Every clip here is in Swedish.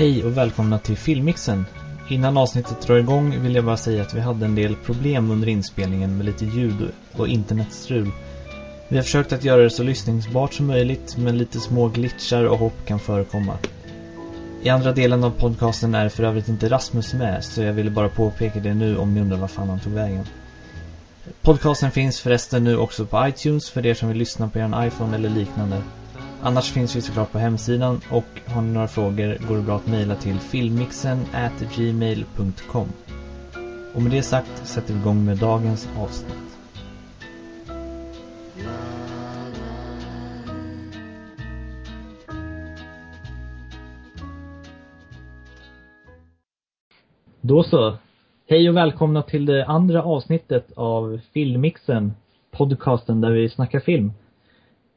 Hej och välkomna till Filmmixen. Innan avsnittet drar igång vill jag bara säga att vi hade en del problem under inspelningen med lite ljud och internetstrul. Vi har försökt att göra det så lyssningsbart som möjligt men lite små glitchar och hopp kan förekomma. I andra delen av podcasten är för övrigt inte Rasmus med så jag ville bara påpeka det nu om ni undrar var fan han tog vägen. Podcasten finns förresten nu också på iTunes för er som vill lyssna på er iPhone eller liknande. Annars finns vi såklart på hemsidan och har ni några frågor går det bra att mejla till filmmixen at gmail.com. Och med det sagt sätter vi igång med dagens avsnitt. Då så. Hej och välkomna till det andra avsnittet av Filmmixen, podcasten där vi snackar film.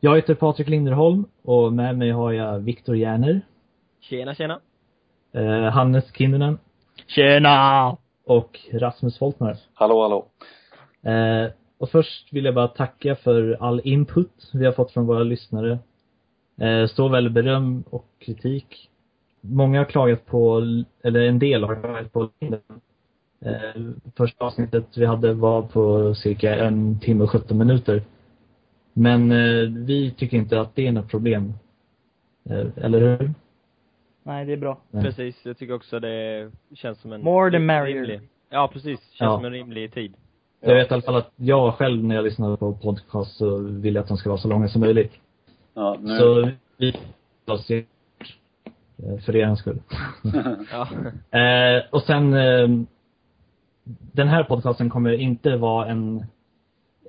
Jag heter Patrik Linderholm och med mig har jag Viktor Järner, Tjena, tjena. eh, Hannes Kinnunen Tjena! och Rasmus Foltmar. Hallå, hallå. Eh, och först vill jag bara tacka för all input vi har fått från våra lyssnare. Eh, såväl beröm och kritik. Många har klagat på, eller en del har klagat på längden. Eh, första avsnittet vi hade var på cirka en timme och 17 minuter. Men eh, vi tycker inte att det är något problem. Eh, eller hur? Nej, det är bra. Nej. Precis, jag tycker också det känns som en More rim- merrier. rimlig. Ja, precis. Känns Ja. som en rimlig tid. Jag vet i alla fall att jag själv när jag lyssnar på podcast så vill jag att de ska vara så långa som möjligt. Ja, nu. Så vi oss för er skull. Ja. Eh, och sen, eh, den här podcasten kommer inte vara en,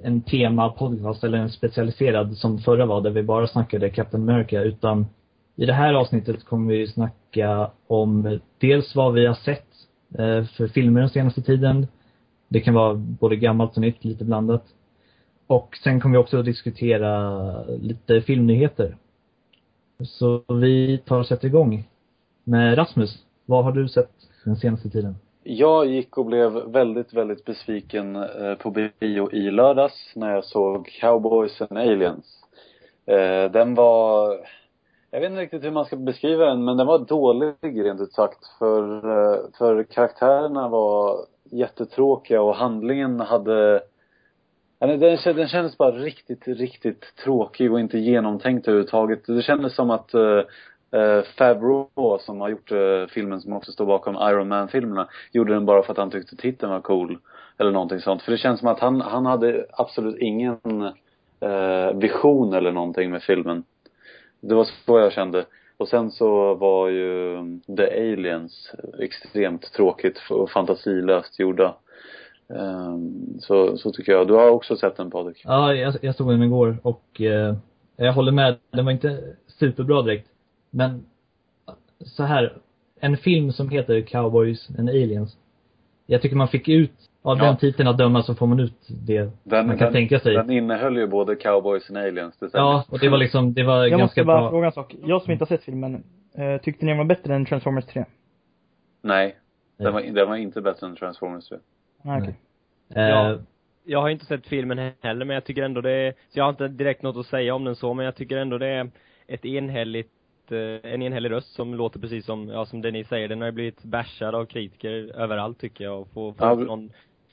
en tema-podcast eller en specialiserad som förra var, där vi bara snackade Captain America, utan i det här avsnittet kommer vi snacka om dels vad vi har sett eh, för filmer den senaste tiden. Det kan vara både gammalt och nytt, lite blandat. Och sen kommer vi också att diskutera lite filmnyheter. Så vi tar och sätter igång med Rasmus. Vad har du sett den senaste tiden? Jag gick och blev väldigt, väldigt besviken eh, på bio i lördags när jag såg Cowboys and Aliens. Eh, den var, jag vet inte riktigt hur man ska beskriva den, men den var dålig rent ut sagt. För, eh, för karaktärerna var jättetråkiga och handlingen hade Den, den kändes bara riktigt, riktigt tråkig och inte genomtänkt överhuvudtaget. Det kändes som att Eh, uh, Favreau, som har gjort eh, filmen som också står bakom Iron Man-filmerna, gjorde den bara för att han tyckte titeln var cool. Eller någonting sånt. För det känns som att han, han hade absolut ingen eh, vision eller någonting med filmen. Det var så jag kände. Och sen så var ju mm, The Aliens eh, extremt tråkigt och fantasilöst gjorda. Ehm, så, så tycker jag. Du har också sett den Patrik? Ja, jag, jag såg den igår och eh, jag håller med. Den var inte superbra direkt. Men så här, en film som heter Cowboys and Aliens. Jag tycker man fick ut, av Ja. den titeln att döma så får man ut det Den, man kan den, tänka sig. Den innehöll ju både Cowboys and Aliens, det. Ja, och det var liksom, det var Jag ganska måste bara bra. fråga en sak. Jag som inte har sett filmen, eh, tyckte ni den var bättre än Transformers 3? Nej. Nej. Den var, den var inte bättre än Transformers 3. Nej, okej. Eh, Ja. Jag har inte sett filmen heller, men jag tycker ändå det är, så jag har inte direkt något att säga om den så, men jag tycker ändå det är ett enhälligt, eh, en enhällig röst som låter precis som, ja som det ni säger, den har ju blivit bashad av kritiker överallt tycker jag och får, får Ja, någon,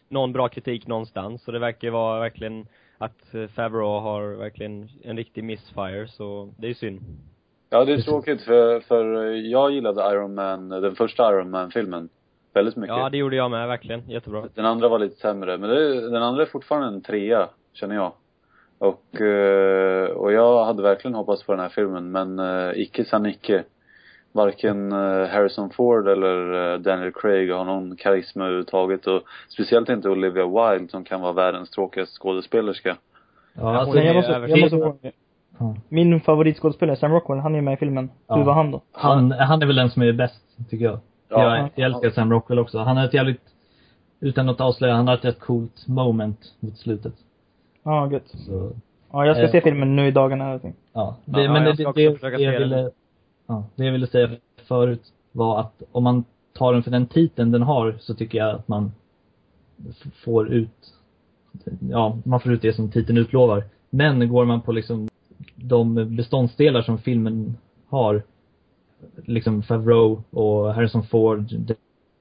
någon bra kritik någonstans, så det verkar vara verkligen att eh, Favreau har verkligen en riktig missfire, så det är synd. Ja, det är tråkigt för, för jag gillade Iron Man, den första Iron Man-filmen. Väldigt mycket. Ja, det gjorde jag med, verkligen. Jättebra. Den andra var lite sämre, men det, den andra är fortfarande en trea, känner jag. Och, eh, och jag hade verkligen hoppats på den här filmen, men eh, icke sa icke. Varken eh, Harrison Ford eller Daniel Craig har någon karisma överhuvudtaget och speciellt inte Olivia Wilde som kan vara världens tråkigaste skådespelerska. ja, alltså, jag måste, jag måste. Min favoritskådespelare, Sam Rockwell, han är ju med i filmen. Ja. Hur var han då? han, han är väl den som är bäst, tycker jag. Ja. jag, jag älskar Sam Rockwell också. Han har ett jävligt, utan att avslöja, han har ett rätt coolt moment mot slutet. Ja, gött. Så, Ja, jag ska Eh. se filmen nu i dagarna. Jag tänkte. Ja, det, Ja, men jag det, jag ville, ja, det jag ville säga förut var att om man tar den för den titeln den har så tycker jag att man får ut, ja, man får ut det som titeln utlovar. Men går man på liksom de beståndsdelar som filmen har liksom Favreau och Harrison Ford,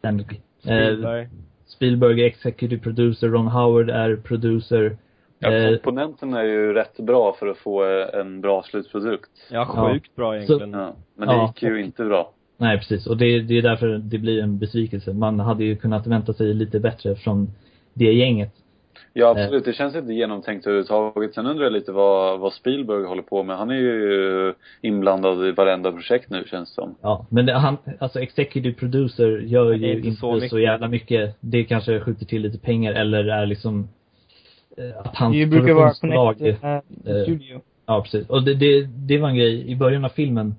den, eh, Spielberg. Spielberg är executive producer, Ron Howard är producer. Ja, Eh, komponenterna är ju rätt bra för att få en bra slutprodukt. Ja, sjukt bra egentligen. Ja. Men det Ja. gick ju inte bra. Nej, precis. Och det, det är därför det blir en besvikelse. Man hade ju kunnat vänta sig lite bättre från det gänget. Ja absolut, det känns inte genomtänkt överhuvudtaget. Sen undrar jag lite vad, vad Spielberg håller på med. Han är ju inblandad i varenda projekt nu känns det som. Ja, men det, han, alltså executive producer gör ju inte inte så så, mycket. jävla mycket. Det kanske skjuter till lite pengar eller är liksom eh, att hans Det brukar vara produktionsbolag connected med eh, studio. Ja, precis. Och det, det, det var en grej i början av filmen.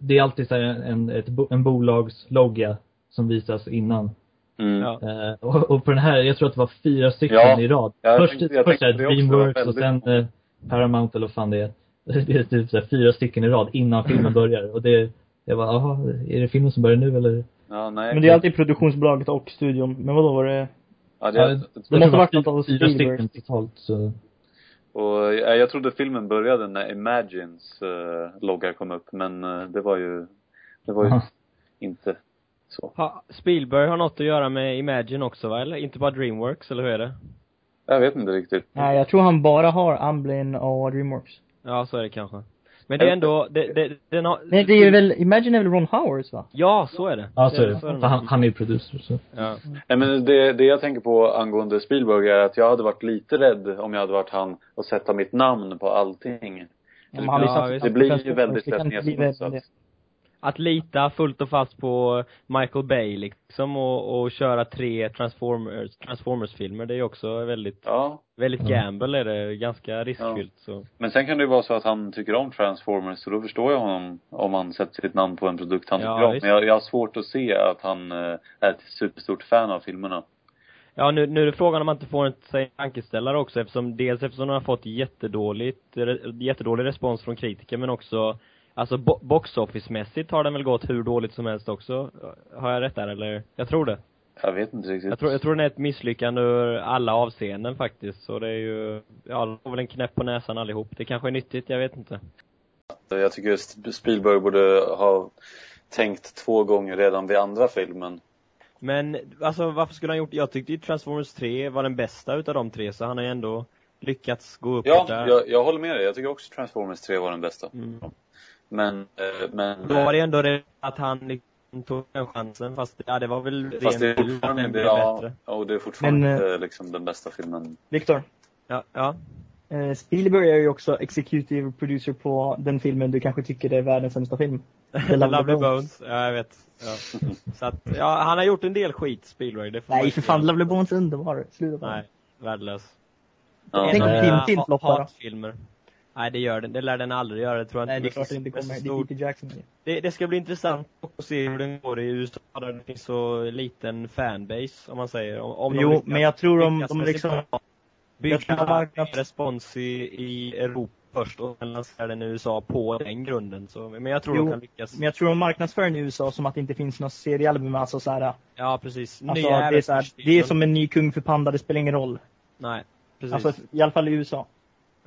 Det är alltid så här en, ett, en bolagslogga som visas innan. Mm. Ja. Eh, och, och på den här, jag tror att det var fyra stycken Ja. i rad. Först tänkte- jag först tänkte Dreamworks och väldigt sen eh, Paramount eller vad fan det är. Det är typ så här fyra stycken i rad innan filmen börjar. Och det, jag bara, jaha, är det filmen som börjar nu eller? Ja, nej. Men det är alltid produktionsbolaget och studion. Men vadå var det? Ja, det, Ja, jag, Det måste var varit något av Fyra Spielberg. stycken totalt så. och jag, jag trodde filmen började när Imagines uh, logga kom upp. Men eh, det var ju, det var ju Aha. inte så. Ha, Spielberg har något att göra med Imagine också va? Eller inte bara Dreamworks, eller hur är det? Jag vet inte riktigt. Nej, jag tror han bara har Amblin och Dreamworks. Ja, så är det kanske. Men det är ändå, det, det, den har... Nej, det är väl, Imagine är väl Ron Howards va? Ja, så är det. Ja, så är det. det För han, han är ju producer så. Ja. Nej men det, det jag tänker på angående Spielberg är att jag hade varit lite rädd om jag hade varit han och sätta mitt namn på allting. Ja, han är Ja. Det blir ju väldigt det lätt nedsmutsat. Att lita fullt och fast på Michael Bay liksom och, och köra tre Transformers, Transformers-filmer, det är ju också väldigt, Ja. väldigt Ja. gamble är det, ganska riskfyllt så. Men sen kan det ju vara så att han tycker om Transformers så då förstår jag honom om han sätter sitt namn på en produkt han Ja, tycker om. Men jag, jag har svårt att se att han eh, är ett superstort fan av filmerna. Ja, nu, nu är det frågan om man inte får en tankeställare också eftersom, dels eftersom den har fått jättedåligt, jättedålig respons från kritiker men också Alltså bo box office-mässigt har den väl gått hur dåligt som helst också? Har jag rätt där eller? Jag tror det. Jag vet inte riktigt. Jag tror, jag tror den är ett misslyckande ur alla avseenden faktiskt, så det är ju, ja, de får väl en knäpp på näsan allihop. Det kanske är nyttigt, jag vet inte. Jag tycker Sp- Spielberg borde ha tänkt två gånger redan vid andra filmen. Men, alltså varför skulle han gjort, jag tyckte ju Transformers 3 var den bästa utav de tre, så han har ju ändå lyckats gå upp Ja, där. jag, jag håller med dig. Jag tycker också Transformers 3 var den bästa. Mm. Men, eh, men... Då var det ändå det att han liksom tog den chansen, fast ja, det var väl Fast det är fortfarande inte, är ja, och det är fortfarande Men, inte liksom den bästa filmen. Viktor. Ja, ja. Eh, Spielberg är ju också executive producer på den filmen du kanske tycker är världens sämsta film. The Lovely Bones. Ja, jag vet. Ja. Så att, ja, han har gjort en del skit, Spielberg. Det får Nej för fan. Lovely Bones är underbar. Sluta på Nej, värdelös. Ja. Tänk om Eh, film Ha- floppar. Hatfilmer. Nej, det gör den. Det lär den aldrig göra, det tror jag Nej det är inte. klart det inte så kommer. Det stor- är Peter Jackson. det, det ska bli intressant att se hur den går i USA där det finns så liten fanbase, om man säger. Om, om Jo, men jag tror de, lyckas de liksom, bygga respons i, i Europa först och sen lansera den i USA på den grunden. Så, men jag tror Jo, de kan lyckas. men jag tror de marknadsför den i USA som att det inte finns något seriealbum, alltså såhär, Ja, precis. alltså det är såhär, äventyrsfilmer. det är som en ny Kung för Panda, det spelar ingen roll. Nej, precis. Alltså i alla fall i USA.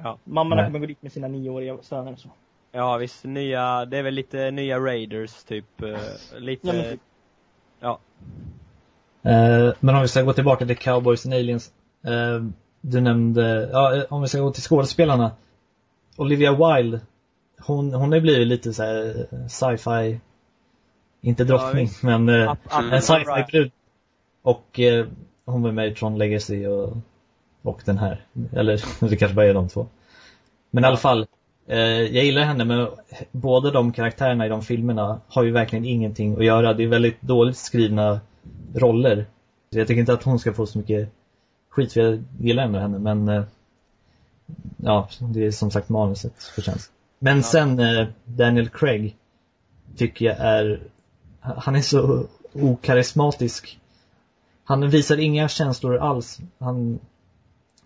Ja. Mammorna Nej. kommer gå dit med sina nioåriga söner och så. Ja visst, nya, det är väl lite nya Raiders typ, eh, lite, Ja, men typ. ja. Eh, men om vi ska gå tillbaka till Cowboys and Aliens. Eh, du nämnde, ja, eh, om vi ska gå till skådespelarna. Olivia Wilde. Hon, hon har blivit lite så här eh, sci-fi, inte drottning, visst. men eh, en sci-fi brud. Och eh, hon var med i Tron Legacy och, och den här. Eller det kanske bara är de två. Men i alla fall, eh, jag gillar henne men båda de karaktärerna i de filmerna har ju verkligen ingenting att göra. Det är väldigt dåligt skrivna roller. Så jag tycker inte att hon ska få så mycket skit för jag gillar ändå henne men eh, ja, det är som sagt manuset förtjänst. Men sen eh, Daniel Craig tycker jag är han är så okarismatisk. Han visar inga känslor alls. Han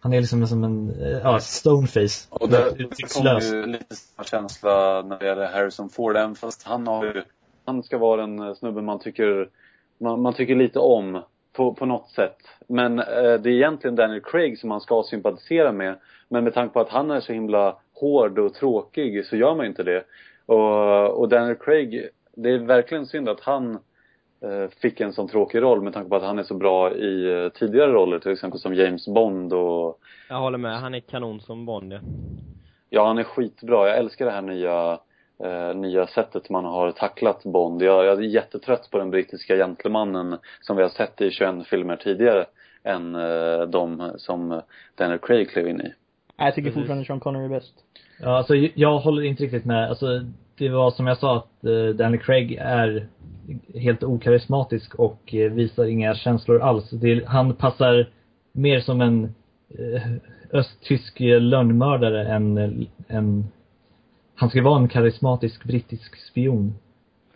han är liksom som en, eh, ja, stoneface. Och det Helt det utsiktslös. kommer ju lite samma känsla när det gäller Harrison Ford, även fast han har ju, han ska vara den eh, snubben man tycker, man, man tycker lite om på, på något sätt. Men eh, det är egentligen Daniel Craig som man ska sympatisera med. Men med tanke på att han är så himla hård och tråkig så gör man ju inte det. Och, och Daniel Craig, det är verkligen synd att han fick en sån tråkig roll med tanke på att han är så bra i eh, tidigare roller, till exempel som James Bond och Jag håller med, han är kanon som Bond ja. Ja, han är skitbra. Jag älskar det här nya, eh, nya sättet man har tacklat Bond. Jag, jag är jättetrött på den brittiska gentlemannen som vi har sett i 21 filmer tidigare än eh, de som Daniel Craig klev in i. Jag tycker fortfarande Sean Connery är bäst. Ja, alltså jag håller inte riktigt med. Alltså det var som jag sa att eh, Daniel Craig är helt okarismatisk och eh, visar inga känslor alls. Det, han passar mer som en eh, östtysk eh, lönnmördare än en han ska vara en karismatisk brittisk spion.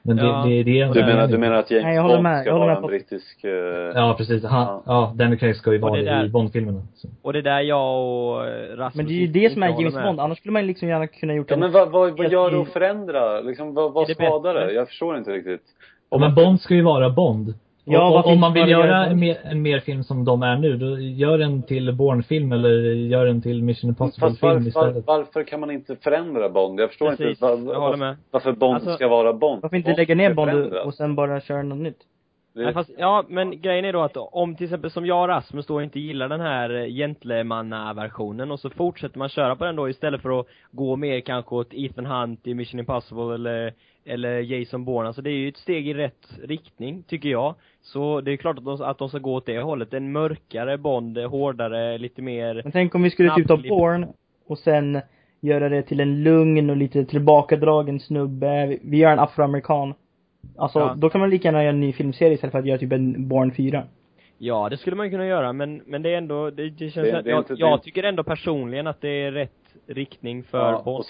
Men det, Ja. det, det är Du menar, du menar att James Nej, jag håller Bond med. ska Jag håller vara med en på- brittisk, eh, Ja, precis. Han, Ja. ja. Daniel Craig ska ju vara där- i Bond-filmerna. Och det är där jag och Rasmus Men det är ju det som är James. Bond. Annars skulle man liksom gärna kunna gjort Ja en men vad, vad, vad gör det att förändra? Liksom, vad, vad skadar det? Jag förstår inte riktigt. Och men Bond ska ju vara Bond. Ja, och, och, om man vill göra en mer, en mer film som de är nu, då gör en till Bourne-film eller gör en till Mission Fast Impossible-film var, var, istället. varför kan man inte förändra Bond? Jag förstår Precis, inte var, jag varför Bond Alltså, ska vara Bond. Varför inte Bond lägga ner Bond förändras. och sen bara köra något nytt? Det- Nej, fast, ja, men grejen är då att om till exempel som jag och Rasmus då inte gillar den här eh, gentlemannaversionen och så fortsätter man köra på den då istället för att gå mer kanske åt Ethan Hunt i Mission Impossible eller, eller Jason Bourne. Alltså det är ju ett steg i rätt riktning, tycker jag. Så det är klart att de, att de ska gå åt det hållet. En mörkare Bond, hårdare, lite mer Men tänk om vi skulle typ ta. Born och sen göra det till en lugn och lite tillbakadragen snubbe. Vi- gör en afroamerikan. Alltså, Ja. då kan man lika gärna göra en ny filmserie istället för att göra typ en Born 4. Ja, det skulle man kunna göra, men, men det är ändå, det, det känns, Det- att det jag, jag tycker ändå personligen att det är rätt riktning för Ja, och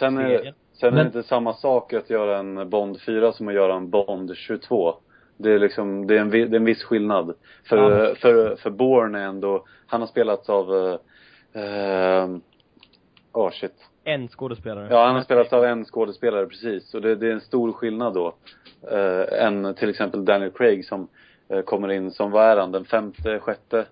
sen sen är det Men- inte samma sak att göra en Bond 4 som att göra en Bond 22. Det är liksom, det är en, det är en viss skillnad. För, Ja. för, för Bourne är ändå, han har spelats av, eh, eh, oh shit. En skådespelare. Ja, han har spelats av en skådespelare precis. Och det, det är en stor skillnad då. Eh, än till exempel Daniel Craig som eh, kommer in som, vad är han, den femte, sjätte?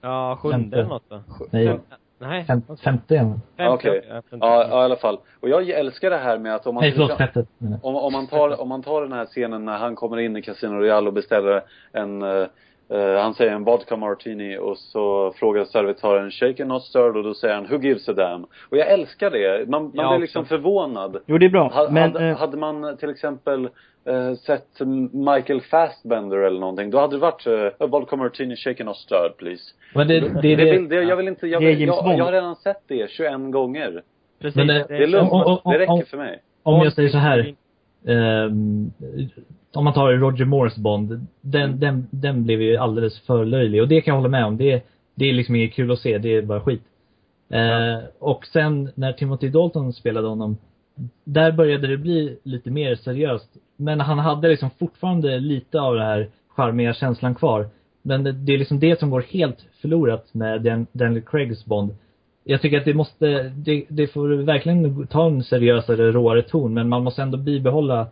Ja, sjunde eller något va? Nej, Fem, nej. fem, okej. femte. Femte, Ja, okej. ja, femte. Ja, i alla fall. Och jag älskar det här med att om man Nej, förlåt, jag. Om, om, man tar, om man tar den här scenen när han kommer in i Casino Royale och beställer en, eh, han säger en vodka martini och så frågar servitören shaken not stirred och då säger han who gives a damn? Och jag älskar det. Man, man Jag blir liksom också. förvånad. Jo, det är bra. Ha, men, hade, eh, hade man till exempel eh, sett Michael Fassbender eller någonting, då hade det varit eh, a vodka martini shaken not stirred please. Men det, det, Det, det, vill, det, jag vill inte, jag, vill, jag, jag har redan sett det 21 gånger. Precis. Men det- Det är lugnt. om- om- om- Det räcker om- för mig. om jag säger så här. ehm, om man tar Roger Moores Bond, den, Mm. den, den blev ju alldeles för löjlig. Och det kan jag hålla med om. Det, det är liksom inget kul att se, det är bara skit. Eh, och sen när Timothy Dalton spelade honom, där började det bli lite mer seriöst. Men han hade liksom fortfarande lite av den här charmiga känslan kvar. Men det, det är liksom det som går helt förlorat med Dan, Daniel Craigs Bond. Jag tycker att det måste, det, det får verkligen ta en seriösare, råare ton, men man måste ändå bibehålla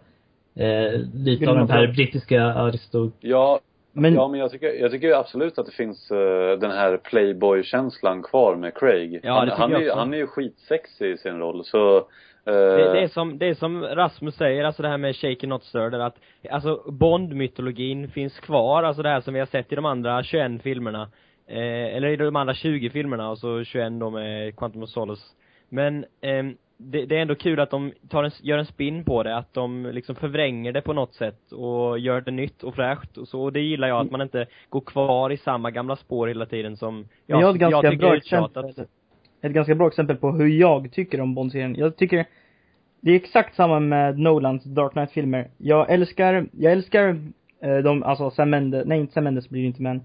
eh, lite av den här brittiska aristo... Ja, men, ja men jag tycker, jag tycker absolut att det finns eh, den här playboy-känslan kvar med Craig. Ja, han, det han, jag är, också. han är ju skitsexig i sin roll, så... eh, Det, det, är som, det är som Rasmus säger, alltså det här med shaken not stirred, att alltså Bond-mytologin finns kvar, alltså det här som vi har sett i de andra 21 filmerna. Eh, eller i de andra 20 filmerna och så 21 då med Quantum of Solace. Men ehm, det, det är ändå kul att de tar en, gör en spin på det, att de liksom förvränger det på något sätt och gör det nytt och fräscht och så, och det gillar jag, att man inte går kvar i samma gamla spår hela tiden som, men jag ganska tycker bra är exempel. Ett ganska bra exempel på hur jag tycker om Bond-serien. Jag tycker det är exakt samma med Nolans Dark Knight-filmer. Jag älskar, jag älskar eh, de, alltså Sam Mendes, nej inte Sam Mendes blir det inte men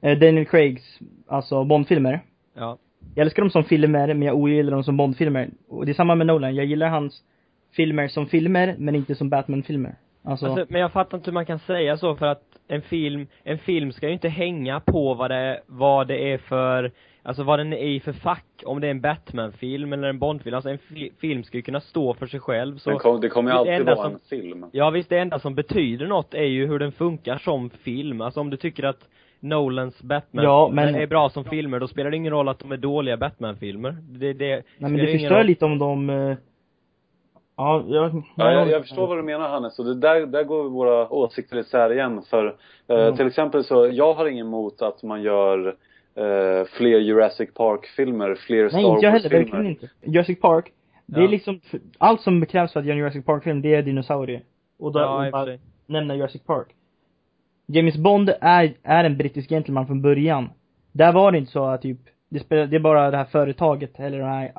eh, Daniel Craigs, alltså Bond-filmer. Ja. Jag älskar dem som filmer, men jag ogillar dem som Bond-filmer. Och det är samma med Nolan. Jag gillar hans filmer som filmer, men inte som Batman-filmer. Alltså, Alltså, men jag fattar inte hur man kan säga så för att en film, en film ska ju inte hänga på vad det, vad det är för, alltså vad den är i för fack, om det är en Batman-film eller en Bond-film, alltså en fi film ska ju kunna stå för sig själv så men kom, det kommer ju det alltid enda vara som- en film. Ja visst, det enda som betyder något är ju hur den funkar som film, alltså om du tycker att Nolans Batman Ja, men- är bra som filmer, då spelar det ingen roll att de är dåliga Batman-filmer. Det, det nej men det förstör roll. lite om de, eh, Ja, jag, Ja, jag, jag förstår vad du menar Hannes och det där, där går våra åsikter isär igen för eh, Mm. till exempel så, jag har ingen emot att man gör eh, fler Jurassic Park-filmer, fler Star Nej, inte jag heller. Wars-filmer. Verkligen inte. Jurassic Park, det Ja. är liksom, allt som krävs för att göra en Jurassic Park-film, det är dinosaurier. Och då, Ja, bara nämna Jurassic Park. James Bond är, är en brittisk gentleman från början. Där var det inte så att typ, det, spelar, det är bara det här företaget, eller den här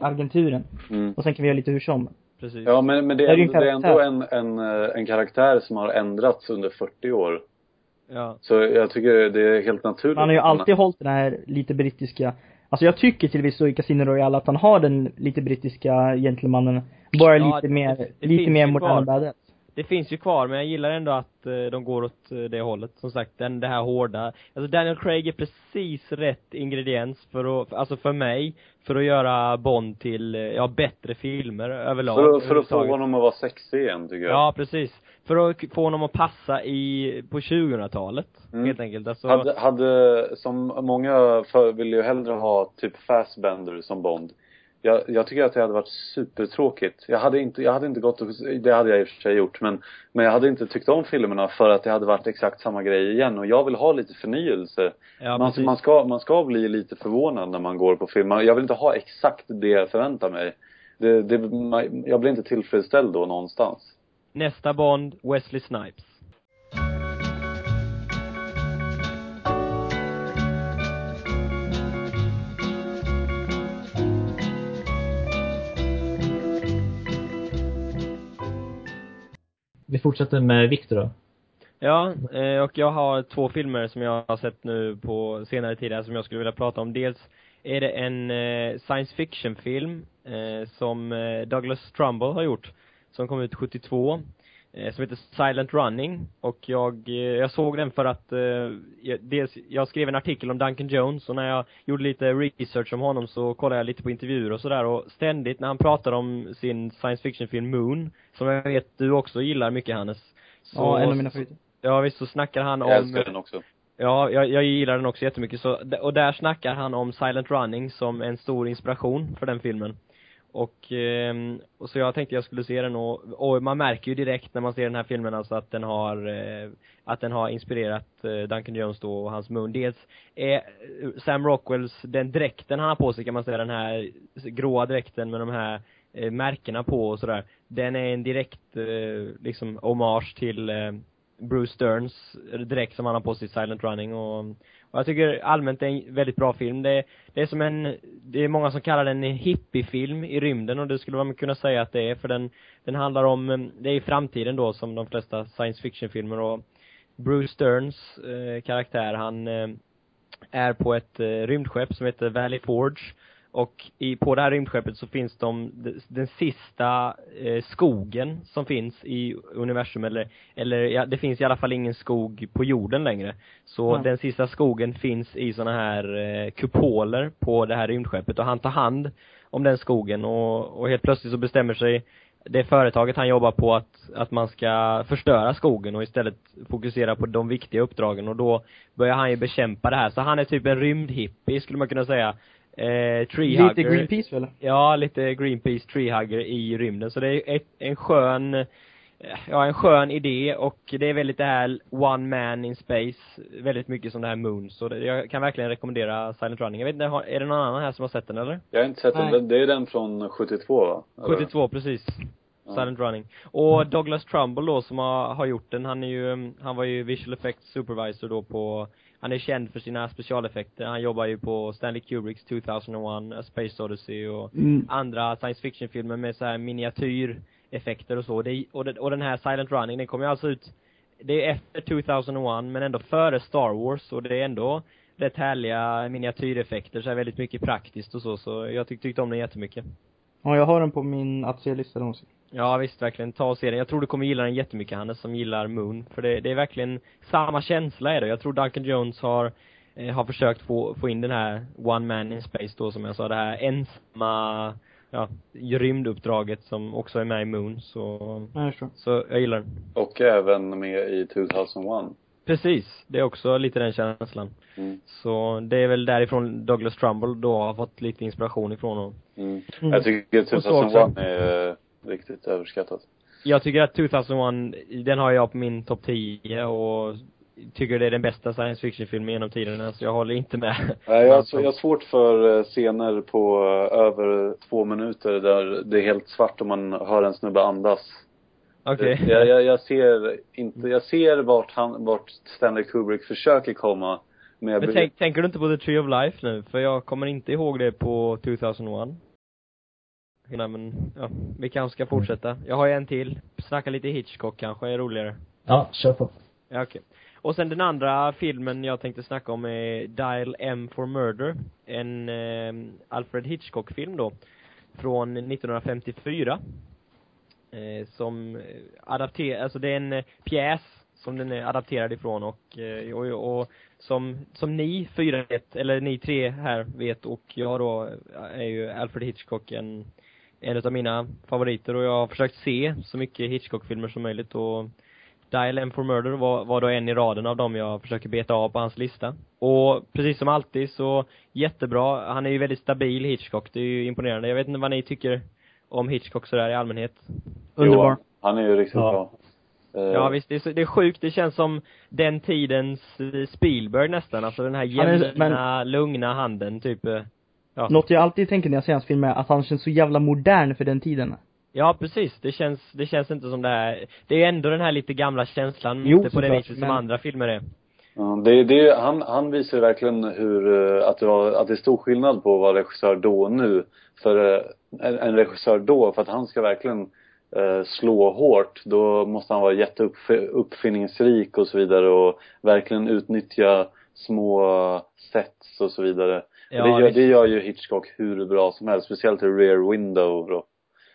agenturen. Mm. Och sen kan vi göra lite hur som. Precis. Ja men, men det Det är är, ju ändå, en det är ändå en, en, eh, en karaktär som har ändrats under 40 år. Ja. Så jag tycker det är helt naturligt. Han har ju alltid hållit den här lite brittiska, alltså jag tycker till viss i Casino Royale att han har den lite brittiska gentlemannen. Bara Ja, lite det- mer, det lite mer modern badass. Det finns ju kvar, men jag gillar ändå att eh, de går åt eh, det hållet. Som sagt, den, det här hårda. Alltså Daniel Craig är precis rätt ingrediens för att, alltså för mig, för att göra Bond till, eh, ja, bättre filmer överlag. För, för att få honom att vara sexig igen tycker jag. Ja, precis. För att få honom att passa i, på 2000-talet. Mm. Helt enkelt. Alltså, Hade, hade, som många för, vill ju hellre ha typ Fassbender som Bond. Jag, jag tycker att det hade varit supertråkigt. Jag hade inte, jag hade inte gått och, det hade jag i och för sig gjort men, men jag hade inte tyckt om filmerna för att det hade varit exakt samma grej igen och jag vill ha lite förnyelse. ja, man, man ska, man ska bli lite förvånad när man går på film. Man- Jag vill inte ha exakt det jag förväntar mig. Det, det, jag blir inte tillfredsställd då någonstans. Nästa Bond, Wesley Snipes. Vi fortsätter med Victor då. Ja, eh, och jag har två filmer som jag har sett nu på senare tid här som jag skulle vilja prata om. Dels är det en eh, science fiction film eh, som Douglas Trumbull har gjort, som kom ut 72, som heter Silent Running. Och jag, eh, jag såg den för att, eh, jag, dels, jag skrev en artikel om Duncan Jones och när jag gjorde lite research om honom så kollade jag lite på intervjuer och sådär och ständigt när han pratar om sin science fiction film Moon, som jag vet du också gillar mycket Hannes. Så, Ja, en av mina favoriter. Ja visst, så snackar han om Jag älskar den också. Ja, jag, jag gillar den också jättemycket så, och där snackar han om Silent Running som en stor inspiration för den filmen. Och, ehm, och så jag tänkte jag skulle se den och, och man märker ju direkt när man ser den här filmen alltså att den har, eh, att den har inspirerat eh, Duncan Jones då och hans Moon. Dels är eh, Sam Rockwells, den dräkten han har på sig kan man säga, den här gråa dräkten med de här eh, märkena på och sådär. Den är en direkt, liksom, hommage till Bruce Sterns dräkt som han har på sig i Silent Running och, och jag tycker allmänt det är en väldigt bra film. Det, det är som en, det är många som kallar den en hippiefilm i rymden och det skulle man kunna säga att det är för den, den handlar om, eh, det är i framtiden då som de flesta science fiction-filmer och Bruce Sterns eh, karaktär, han eh, är på ett eh, rymdskepp som heter Valley Forge och i, på det här rymdskeppet så finns de, den, sista eh, skogen som finns i universum eller, eller ja, det finns i alla fall ingen skog på jorden längre. Så Nej. den sista skogen finns i såna här eh, kupoler på det här rymdskeppet och han tar hand om den skogen och, och helt plötsligt så bestämmer sig det företaget han jobbar på att, att man ska förstöra skogen och istället fokusera på de viktiga uppdragen och då börjar han ju bekämpa det här. Så han är typ en rymdhippie skulle man kunna säga. Eh, treehugger. Lite Greenpeace väl? Ja, lite Greenpeace treehugger i rymden. Så det är ett, en skön, eh, ja en skön idé och det är väldigt det här one man in space, väldigt mycket som det här Moon. Så det, jag kan verkligen rekommendera Silent Running. Jag vet inte, har- är det någon annan här som har sett den eller? Jag har inte sett Nej. den. Det är den från 72 va? Eller? 72, precis. Silent Running. Och Douglas Trumbull då som har, har gjort den, han är ju, han var ju visual effects supervisor då på, han är känd för sina specialeffekter. Han jobbar ju på Stanley Kubricks 2001, A Space Odyssey och Mm. andra science fiction-filmer med så här miniatyreffekter och så. Det, och, det, och den här Silent Running, den kommer ju alltså ut, det är efter 2001 men ändå före Star Wars och det är ändå rätt härliga miniatyreffekter, så här väldigt mycket praktiskt och så, så jag tyck, tyckte om den jättemycket. Ja, jag har den på min att se-lista någonsin. Ja visst, verkligen. Ta och se den. Jag tror du kommer gilla den jättemycket Hannes, som gillar Moon. För det, det är verkligen samma känsla är det. Jag tror Duncan Jones har, eh, har försökt få, få in den här One Man in Space då, som jag sa, det här ensamma, ja, rymduppdraget som också är med i Moon. Så, Ja, jag så jag gillar den. Och även med i 2001. Precis. Det är också lite den känslan. Mm. Så det är väl därifrån Douglas Trumbull då har fått lite inspiration ifrån och Mm. Mm. Jag tycker Och så 2001 är, riktigt överskattat. Jag tycker att 2001, den har jag på min topp 10 och tycker det är den bästa science fiction-filmen genom tiderna, så jag håller inte med. Nej, jag, har så, jag har svårt för eh, scener på eh, över två minuter där det är helt svart och man hör en snubbe andas. Okej. Jag, jag, jag ser inte, jag ser vart han, vart Stanley Kubrick försöker komma. Men jag Men tänk, tänker du inte på The Tree of Life nu? För jag kommer inte ihåg det på 2001. Nej men, ja, vi kanske ska fortsätta. Jag har en till. Snacka lite Hitchcock kanske är roligare. Ja, kör på. Ja, okej. Och sen den andra filmen jag tänkte snacka om är Dial M for Murder. En eh, Alfred Hitchcock-film då. Från 1954. Eh, som adapterar, alltså det är en eh, pjäs som den är adapterad ifrån och, eh, och, och som, som ni fyra vet, eller ni tre här vet och jag då är ju Alfred Hitchcock en, en utav mina favoriter och jag har försökt se så mycket Hitchcock-filmer som möjligt och Dial M for Murder var, var då en i raden av dem jag försöker beta av på hans lista. Och precis som alltid så jättebra, han är ju väldigt stabil Hitchcock, det är ju imponerande. Jag vet inte vad ni tycker om Hitchcock sådär i allmänhet. Underbar. Jo, han är ju riktigt Ja. bra. Eh, Ja visst, det är, så, det är sjukt, det känns som den tidens Spielberg nästan, alltså den här är- jämna, lugna handen typ. Eh. Ja. Något jag alltid tänker när jag ser hans filmer är att han känns så jävla modern för den tiden. Ja precis, det känns, det känns inte som det här, det är ändå den här lite gamla känslan, Jo, inte på det viset som men- andra filmer är. Ja, det, det, han, han visar ju verkligen hur, eh, att det var, att det är stor skillnad på att vara regissör då och nu. För eh, en, en regissör då, för att han ska verkligen eh, slå hårt, då måste han vara jätteuppfinningsrik och så vidare och verkligen utnyttja små sets och så vidare. Ja, det, gör, det gör ju Hitchcock hur bra som helst, speciellt Rear Window då.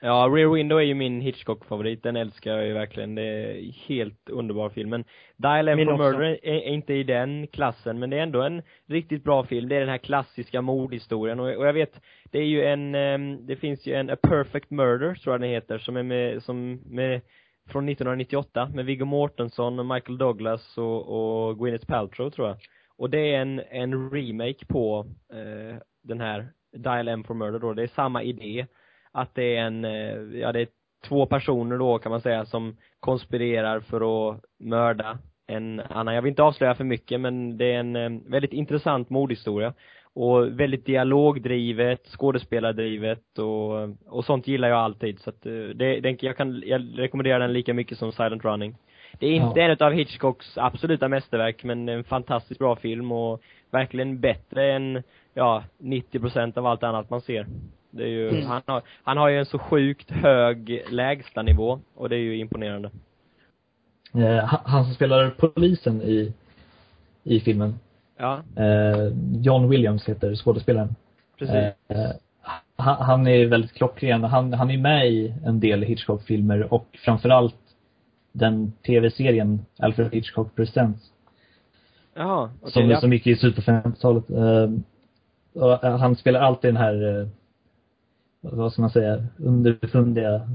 Ja, Rear Window är ju min Hitchcock-favorit, den älskar jag ju verkligen. Det är helt underbar film. Men Dial M for. Murder är, är inte i den klassen, men det är ändå en riktigt bra film. Det är den här klassiska mordhistorien och, och jag vet, det är ju en, ehm, det finns ju en A Perfect Murder, tror jag den heter, som är med, som med från 1998 med Viggo Mortensen och Michael Douglas och, och Gwyneth Paltrow tror jag. Och det är en, en remake på eh, den här Dial M for Murder då. Det är samma idé att det är en, eh, ja det är två personer då kan man säga som konspirerar för att mörda en annan. Jag vill inte avslöja för mycket men det är en eh, väldigt intressant mordhistoria. Och väldigt dialogdrivet, skådespelardrivet och, och sånt gillar jag alltid så att eh, det, den, jag kan, jag rekommenderar den lika mycket som Silent Running. Det är inte Ja. en av Hitchcocks absoluta mästerverk men en fantastiskt bra film och verkligen bättre än, ja, 90% av allt annat man ser. Det är ju, Mm. han har, han har ju en så sjukt hög lägstanivå och det är ju imponerande. Eh, han, han som spelar polisen i, i filmen, Ja, eh, John Williams heter skådespelaren. precis. Eh, han, han är väldigt klockren. Han, han är med i en del Hitchcock-filmer och framförallt den tv-serien Alfred Hitchcock Presents. Jaha, okej. som, ja. som gick i slutet på 50-talet. Eh, och eh, han spelar alltid den här, eh, vad ska man säga, underfundiga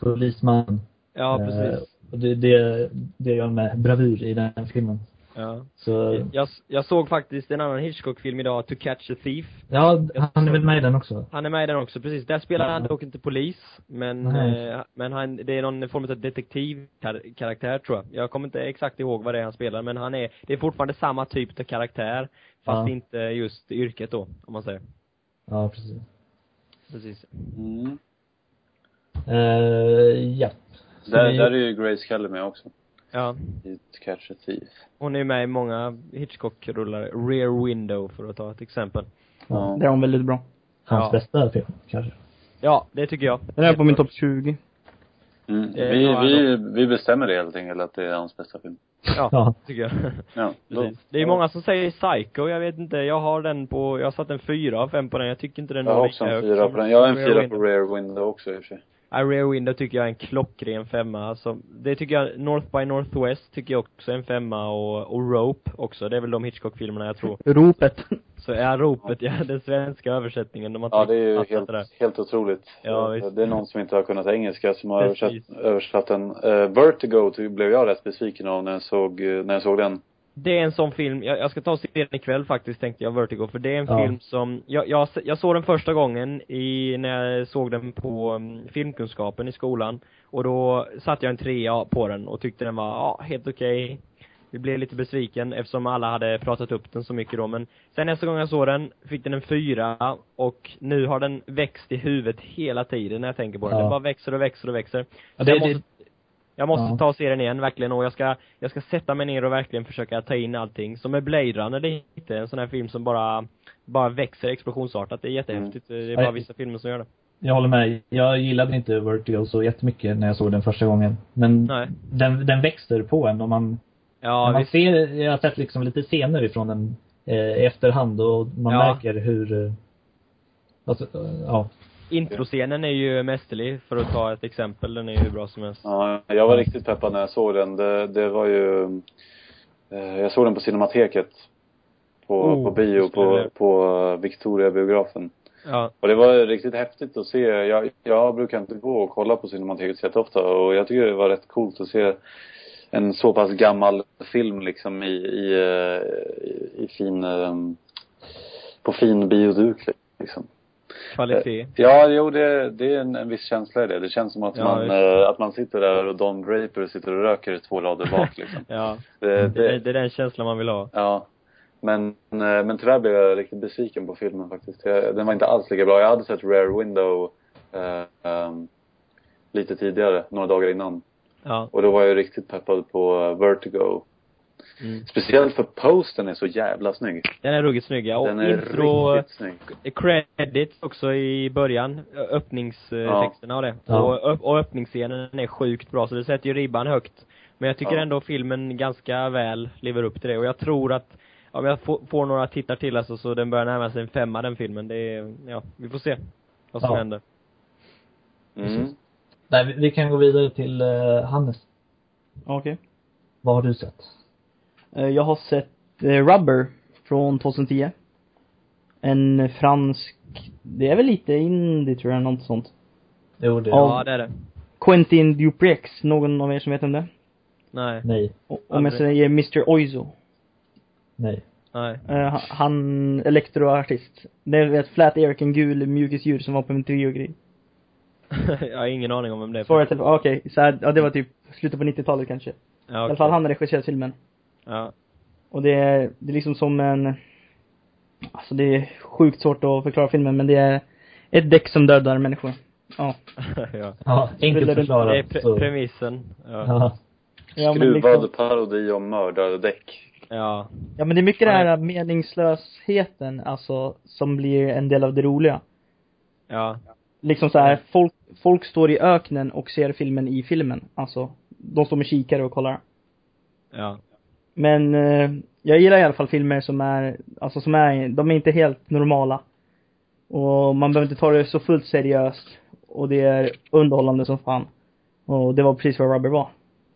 polismannen. ja, precis. och det, det, det gör han med bravur i den filmen. Ja. Så, Jag, jag såg faktiskt en annan Hitchcock-film idag, To Catch a Thief. ja, han är väl med i den också? Han är med i den också, precis. Där spelar Ja. han dock inte polis, men, eh, men han, det är någon form av detektivkaraktär tror jag. Jag kommer inte exakt ihåg vad det är han spelar, men han är, det är fortfarande samma typ av karaktär, fast Ja. inte just yrket då, om man säger. Ja, precis. Precis. Mm. Eh, ja. Så Där, vi- där är ju Grace Kelly med också. Ja. I Catch a Thief. Hon är med i många Hitchcock-rullar. Rear Window, för att ta ett exempel. Ja. Det är hon väldigt bra. Hans Ja. bästa film, kanske. Ja, det tycker jag. Den är på min topp 20. Mm. Vi, ja, vi, vi bestämmer det helt enkelt, att det är hans bästa film. Ja, Ja. tycker jag. Ja, Precis. Det är många som säger Psycho, jag vet inte, jag har den på, jag har satt en fyra av fem på den, jag tycker inte den Jag har var också lika en fyra som- på den. Jag har en fyra på Rare Window också i och för sig. Ja, Rear Window tycker jag är en klockren femma, alltså, det tycker jag, North by Northwest tycker jag också är en femma och, och Rope också, det är väl de Hitchcock-filmerna jag tror. Ropet. Så, ja, Ropet, ja, den svenska översättningen, de har Ja, det är ju helt, det helt otroligt. Ja, visst. Det är någon som inte har kunnat engelska som har Precis. översatt, översatt den. Uh, Vertigo blev jag rätt besviken av när jag såg, eh, när jag såg den. Det är en sån film, jag, jag ska ta och se den ikväll faktiskt tänkte jag, Vertigo, för det är en Ja. film som, jag, jag, jag såg den första gången i, när jag såg den på um, filmkunskapen i skolan, och då satte jag en trea på den och tyckte den var, ja, helt okej. Jag blev lite besviken eftersom alla hade pratat upp den så mycket då, men sen nästa gång jag såg den fick den en fyra och nu har den växt i huvudet hela tiden när jag tänker på den. Ja. Den bara växer och växer och växer. Ja, det- jag måste Ja. ta serien igen verkligen och jag ska, jag ska sätta mig ner och verkligen försöka ta in allting. Som med Blade Runner lite, en sån här film som bara, bara växer explosionsartat. Det är jättehäftigt. Det är bara vissa filmer som gör det. Jag håller med. Jag gillade inte Vertigo så jättemycket när jag såg den första gången. Men Nej. den, den växer på en och man, Ja, när man visst. ser, jag har sett liksom lite scener ifrån den eh, efterhand och man Ja. märker hur, eh, alltså, eh, ja. Introscenen är ju mästerlig, för att ta ett exempel. Den är ju hur bra som helst. Ja, jag var riktigt peppad när jag såg den. Det, det var ju, eh, jag såg den på Cinemateket. På, Oh, på bio, på, på Victoria-biografen. Ja. Och det var riktigt häftigt att se. Jag, jag brukar inte gå och kolla på Cinemateket så jätteofta och jag tycker det var rätt coolt att se en så pass gammal film liksom i, i, eh, i, i fin, eh, på fin bioduk liksom. Kvalitet. Ja, jo det, det är en, en viss känsla i det. Det känns som att Ja, man, eh, att man sitter där och Don Draper sitter och röker två rader bak liksom. Ja. Det, Det, det, är den känslan man vill ha. ja. Men, eh, men tyvärr blev jag riktigt besviken på filmen faktiskt. Jag, den var inte alls lika bra. Jag hade sett Rare Window eh, ehm, lite tidigare, några dagar innan. Ja. Och då var jag riktigt peppad på eh, Vertigo. Mm. Speciellt för posten är så jävla snygg. Den är ruggigt snygg, ja. Och Den är intro, riktigt snygg. credits också i början, öppningstexterna och det. Ja. Och, öpp- och öppningsscenen är sjukt bra, så det sätter ju ribban högt. Men jag tycker Ja. ändå filmen ganska väl lever upp till det, och jag tror att om jag får, några tittar till alltså, så den börjar närma sig en femma den filmen, det är, ja, vi får se vad som Ja. händer. Mm. Nej, vi, vi kan gå vidare till eh, Hannes. Okej. Vad har du sett? Eh, Jag har sett eh, Rubber från 2010. En fransk, det är väl lite indie tror jag, något sånt. Jo, det Ja. Ja, det är det. Quentin Duprex, någon av er som vet om det? Nej, Nej, Och- Om jag säger Mr. Oizo. nej. nej. Eh, han- elektroartist. Det är ett Flat Eric, en gul mjukisdjur som var på en grej. jag har ingen aning om vem det är. Svaret är, okej, så här, ja det var typ slutet på 90-talet kanske. Ja, I alla fall han har regisserat filmen. Ja. Och det är, det är liksom som en, alltså det är sjukt svårt att förklara filmen men det är ett däck som dödar människor. Ja. ja. Ja, enkelt är Det förklarat. är pre- så. premissen. Ja. Ja. Ja men, Skruvad liksom, parodi om mördardäck. Ja. ja men det är mycket det Ja, här meningslösheten, alltså, som blir en del av det roliga. Ja. Liksom så här, folk, folk står i öknen och ser filmen i filmen. Alltså, de står med kikare och kollar. Ja. Men eh, jag gillar i alla fall filmer som är, alltså som är, de är inte helt normala. Och man behöver inte ta det så fullt seriöst. Och det är underhållande som fan. Och det var precis vad Rubber var.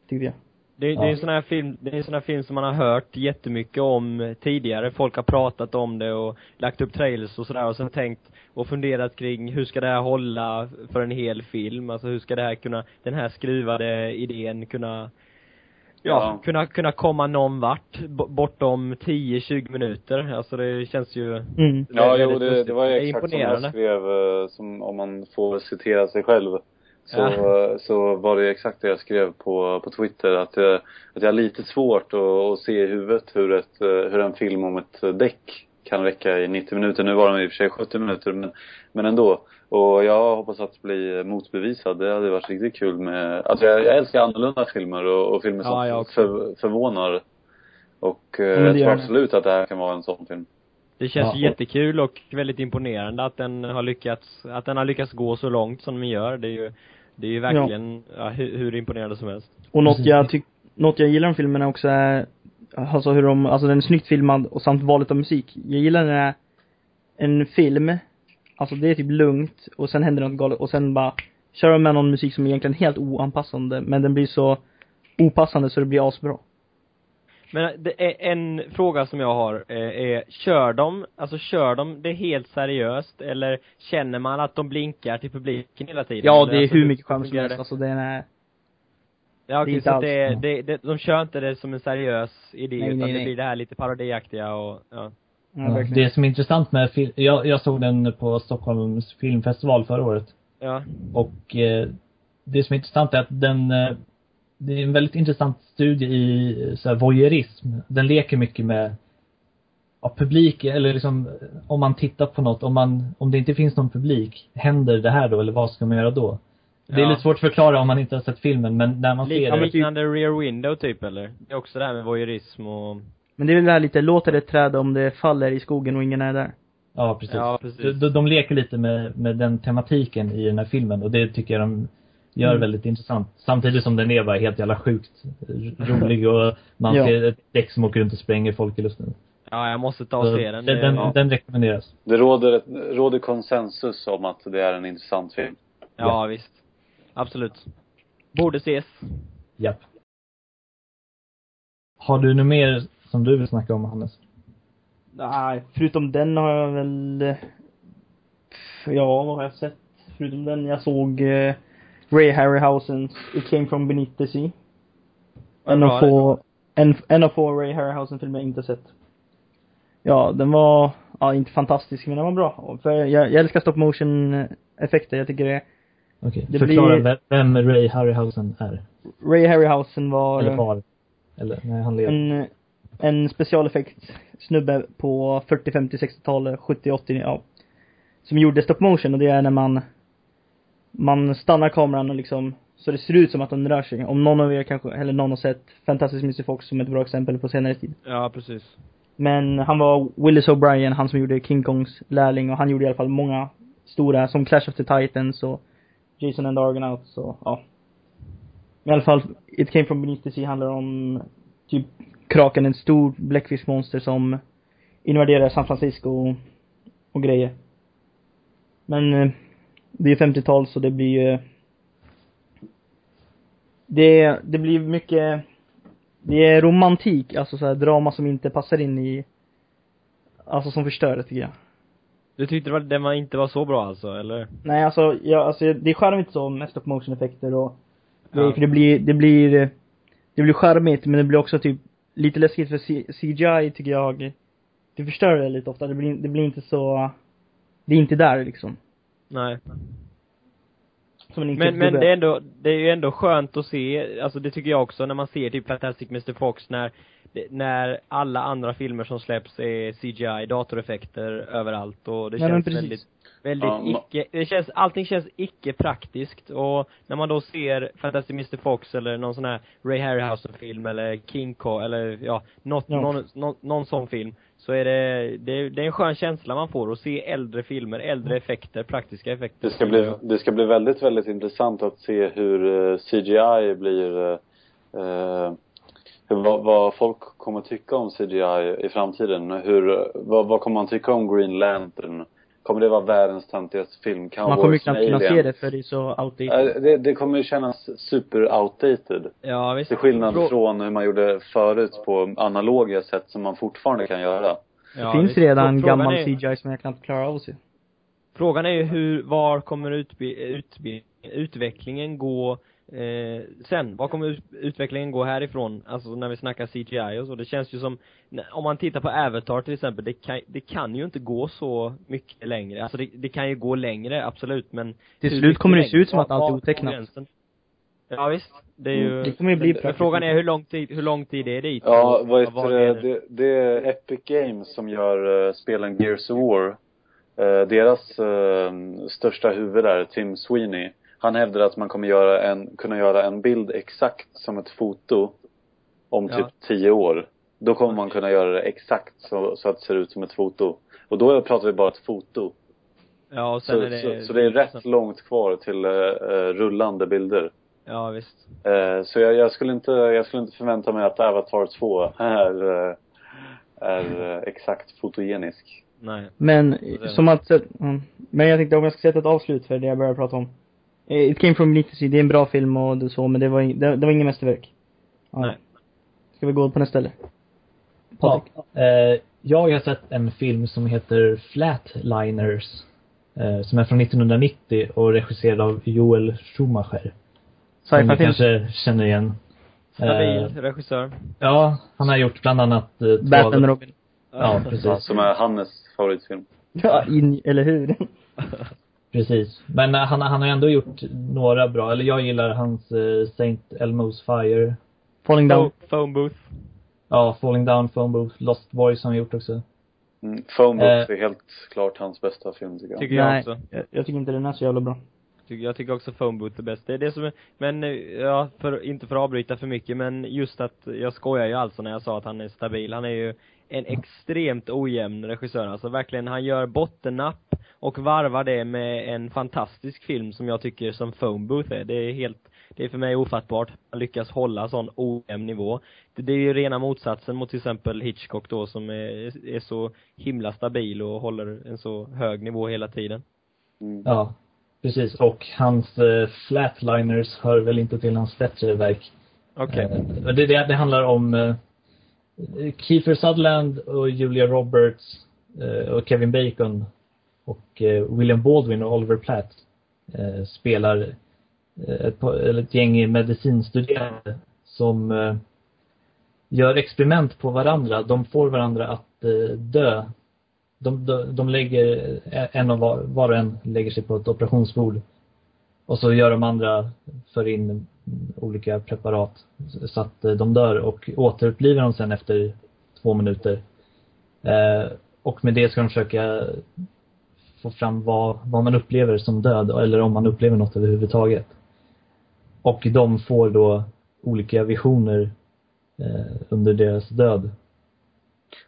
Tyckte jag. Det, det är Ja. en sån här film, det är en sån här film som man har hört jättemycket om tidigare. Folk har pratat om det och lagt upp trailers och sådär och sen tänkt och funderat kring hur ska det här hålla för en hel film? Alltså hur ska det här kunna, den här skruvade idén kunna Ja, Ja. kunna, kunna komma någon vart bortom 10-20 minuter. Alltså det känns ju Mm. Ja, jo, det, det var ju exakt som jag skrev, eh, som om man får citera sig själv. Så, Ja. eh, så var det exakt det jag skrev på, på Twitter, att, jag, att jag har lite svårt att, att se i huvudet hur, ett, eh, hur en film om ett däck kan räcka i 90 minuter. Nu var de i och för sig 70 minuter, men, men ändå. Och jag hoppas att bli motbevisad. Det hade varit riktigt kul med, alltså jag, jag älskar annorlunda filmer och, och filmer som Ja, för, förvånar. Och eh, jag gör tror absolut att det här kan vara en sån film. Det känns Ja, jättekul och väldigt imponerande att den har lyckats, att den har lyckats gå så långt som den gör. Det är ju, det är ju verkligen, ja, hur, hur imponerande som helst. Och något jag tyck, något jag gillar om filmen också är, alltså hur de, alltså den är snyggt filmad och samt valet av musik. Jag gillar när en film, alltså det är typ lugnt och sen händer något galet och sen bara kör de med någon musik som är egentligen helt oanpassande men den blir så opassande så det blir asbra. Men det är en fråga som jag har, eh, är, kör de, alltså kör de det helt seriöst eller känner man att de blinkar till publiken hela tiden? Ja, det är alltså, hur mycket charm som helst. Alltså den är Ja, Det är okej, inte så alls- det, det, det, de kör inte det som en seriös idé, Nej, utan nej, det nej. blir det här lite parodiaktiga och, ja. Ja, Ja, det som är intressant med film, jag, jag såg den på Stockholms filmfestival förra året. Ja. Och eh, det som är intressant är att den, eh, det är en väldigt intressant studie i så här, voyeurism. Den leker mycket med ja, publik, eller liksom om man tittar på något, om man, om det inte finns någon publik, händer det här då eller vad ska man göra då? Det är Ja. lite svårt att förklara om man inte har sett filmen, men när man ser det. liknande Rear Window typ eller? Det är också det här med voyeurism och, Men det är väl det här lite, låter det träd om det faller i skogen och ingen är där. Ja, precis. Ja, precis. De, de, leker lite med, med den tematiken i den här filmen och det tycker jag de gör Mm. väldigt intressant. Samtidigt som den är bara helt jävla sjukt rolig och man Ja. ser ett däck som åker runt och spränger folk i luften. ja jag måste ta och Så se den. den, Det- den, ja. den rekommenderas. Det råder, råder konsensus om att det är en intressant film. Ja, visst. Absolut. Borde ses. Japp. Har du något mer som du vill snacka om, Hannes? Nej, förutom den har jag väl... Ja, vad har jag sett? Förutom den, jag såg eh, Ray Harryhausens It Came From Beneath the Sea. En av få, en, en av få Ray Harryhausen-filmer jag inte sett. Ja, den var, ja inte fantastisk men den var bra. För jag, jag älskar stop motion effekter, jag tycker det. Okej, Det förklara blir- vem, vem Ray Harryhausen är. Ray Harryhausen var Eller var. Eller, nej, han lever. en, en specialeffekt snubbe på 40, 50, 60-talet, 70, 80, ja. Som gjorde stop motion och det är när man man stannar kameran och liksom så det ser ut som att den rör sig. Om någon av er kanske, eller någon har sett Fantastic Mr Fox som ett bra exempel på senare tid. Ja, precis. Men han var Willis O'Brien, han som gjorde King Kongs lärling och han gjorde i alla fall många stora som Clash of the Titans och Jason and the Argonauts alltså, och ja. I alla fall, It Came From Beneath the Sea handlar om typ Kraken, en stor bläckfiskmonster som invaderar San Francisco och, och grejer. Men eh, det är 50-tal så det blir ju det, det blir mycket det är romantik, alltså så här drama som inte passar in i Alltså som förstör det tycker jag. Du tyckte det var, den var inte var så bra alltså, eller? Nej alltså, ja, alltså det är charmigt så med stop motion effekter och grejer, Ja. för det blir, det blir Det blir charmigt men det blir också typ lite läskigt för CGI tycker jag Det förstör det lite ofta, det blir, det blir inte så Det är inte där liksom. Nej. Men, men det är ändå, det är ju ändå skönt att se, alltså det tycker jag också när man ser typ Fantastic Mr Fox när, det- när alla andra filmer som släpps är CGI, datoreffekter överallt och det Ja, känns väldigt, väldigt Ja, icke, det känns, allting känns icke praktiskt och när man då ser Fantastic Mr Fox eller någon sån här Ray Harryhausen film eller King Kong eller ja, något, Ja. någon, någon, någon sån film så är det, det, är- det är en skön känsla man får att se äldre filmer, äldre effekter, praktiska effekter. Det ska bli, det ska bli väldigt, väldigt intressant att se hur eh, CGI blir, eh, eh, vad, vad folk kommer tycka om CGI i framtiden. Hur, vad, vad kommer man tycka om Green Lantern? Kommer det vara världens töntigaste film? Cowboys Man kommer ju knappt kunna se det för det är så outdated. Eh, Det, det kommer ju kännas super outdated. Ja, visst. Till skillnad Frå- från hur man gjorde förut på analoga sätt som man fortfarande kan göra. Ja, det finns visst. redan Frå- gammal är- CGI som jag knappt klarar av att se. Frågan är ju hur, var kommer utbi, utbi, utvecklingen gå eh, sen? Var kommer ut, utvecklingen gå härifrån? Alltså när vi snackar CGI och så. Det känns ju som, om man tittar på Avatar till exempel, det kan, det kan ju inte gå så mycket längre. Alltså det, det kan ju gå längre, absolut, men Till slut kommer det se ut som att allt är otecknat. Ja visst, det är ju Mm, det kommer ju bli men, frågan är hur lång tid, hur lång tid är det dit? Ja, vad heter det? är det? Det är Epic Games som gör uh, spelen Gears of War. Eh, deras eh, största huvud där, Tim Sweeney, han hävdar att man kommer göra en, kunna göra en bild exakt som ett foto om Ja. typ tio år. Då kommer man kunna göra det exakt så, så att det ser ut som ett foto. Och då pratar vi bara ett foto. Ja, och sen Så, är det så, så det är rätt långt kvar till uh, rullande bilder. Ja, visst. Eh, så jag, jag, skulle inte, jag skulle inte förvänta mig att Avatar 2 är, eh, är exakt fotogenisk. Nej. Men, som att, mm. men jag tänkte om jag ska sätta ett avslut för det jag började prata om. Eh, It came from Beneath the Sea, det är en bra film och det så, men det var, ing- det, det var ingen mästerverk. Ja. Nej. Ska vi gå på nästa eller? Ja, eh, jag har sett en film som heter Flatliners. Eh, som är från 1990 och regisserad av Joel Schumacher. Som ni Sci-fi kanske känner igen. Stabil Eh, regissör. Ja, han har gjort bland annat eh, Batman Robin. Ja, Ja, precis. som är Hannes favoritfilm. Ja, in, eller hur? Precis. Men eh, han, han har ändå gjort några bra, eller jag gillar hans eh, Saint Elmo's Fire. Falling down. Pho- Phone booth. Ja, Falling Down, Phone Booth, Lost Boys har han gjort också. Mm. Phone Booth Eh. är helt klart hans bästa film tycker jag. Tycker jag Nej, också. jag, jag tycker inte den är så jävla bra. Jag tycker också phone booth är bäst. Det är det som är, men eh, ja, för, inte för att avbryta för mycket, men just att, jag skojar ju alltså när jag sa att han är stabil. Han är ju en extremt ojämn regissör. Alltså verkligen, han gör bottennapp och varvar det med en fantastisk film som jag tycker som phone booth är. Det är helt, det är för mig ofattbart. Han lyckas hålla sån ojämn nivå. Det, det är ju rena motsatsen mot till exempel Hitchcock då som är, är så himla stabil och håller en så hög nivå hela tiden. Mm. Ja, precis. Och hans eh, Flatliners hör väl inte till hans bättre verk. Okej. Eh, det, det, det handlar om eh, Kiefer Sutherland och Julia Roberts eh, och Kevin Bacon och eh, William Baldwin och Oliver Platt eh, spelar eh, ett, ett gäng medicinstuderande som eh, gör experiment på varandra. De får varandra att eh, dö. De, de, de lägger, eh, en av var, var och en lägger sig på ett operationsbord. Och så gör de andra, för in olika preparat så att eh, de dör och återupplivar dem sen efter två minuter. Eh, och med det ska de försöka få fram vad, vad man upplever som död eller om man upplever något överhuvudtaget. Och de får då olika visioner eh, under deras död.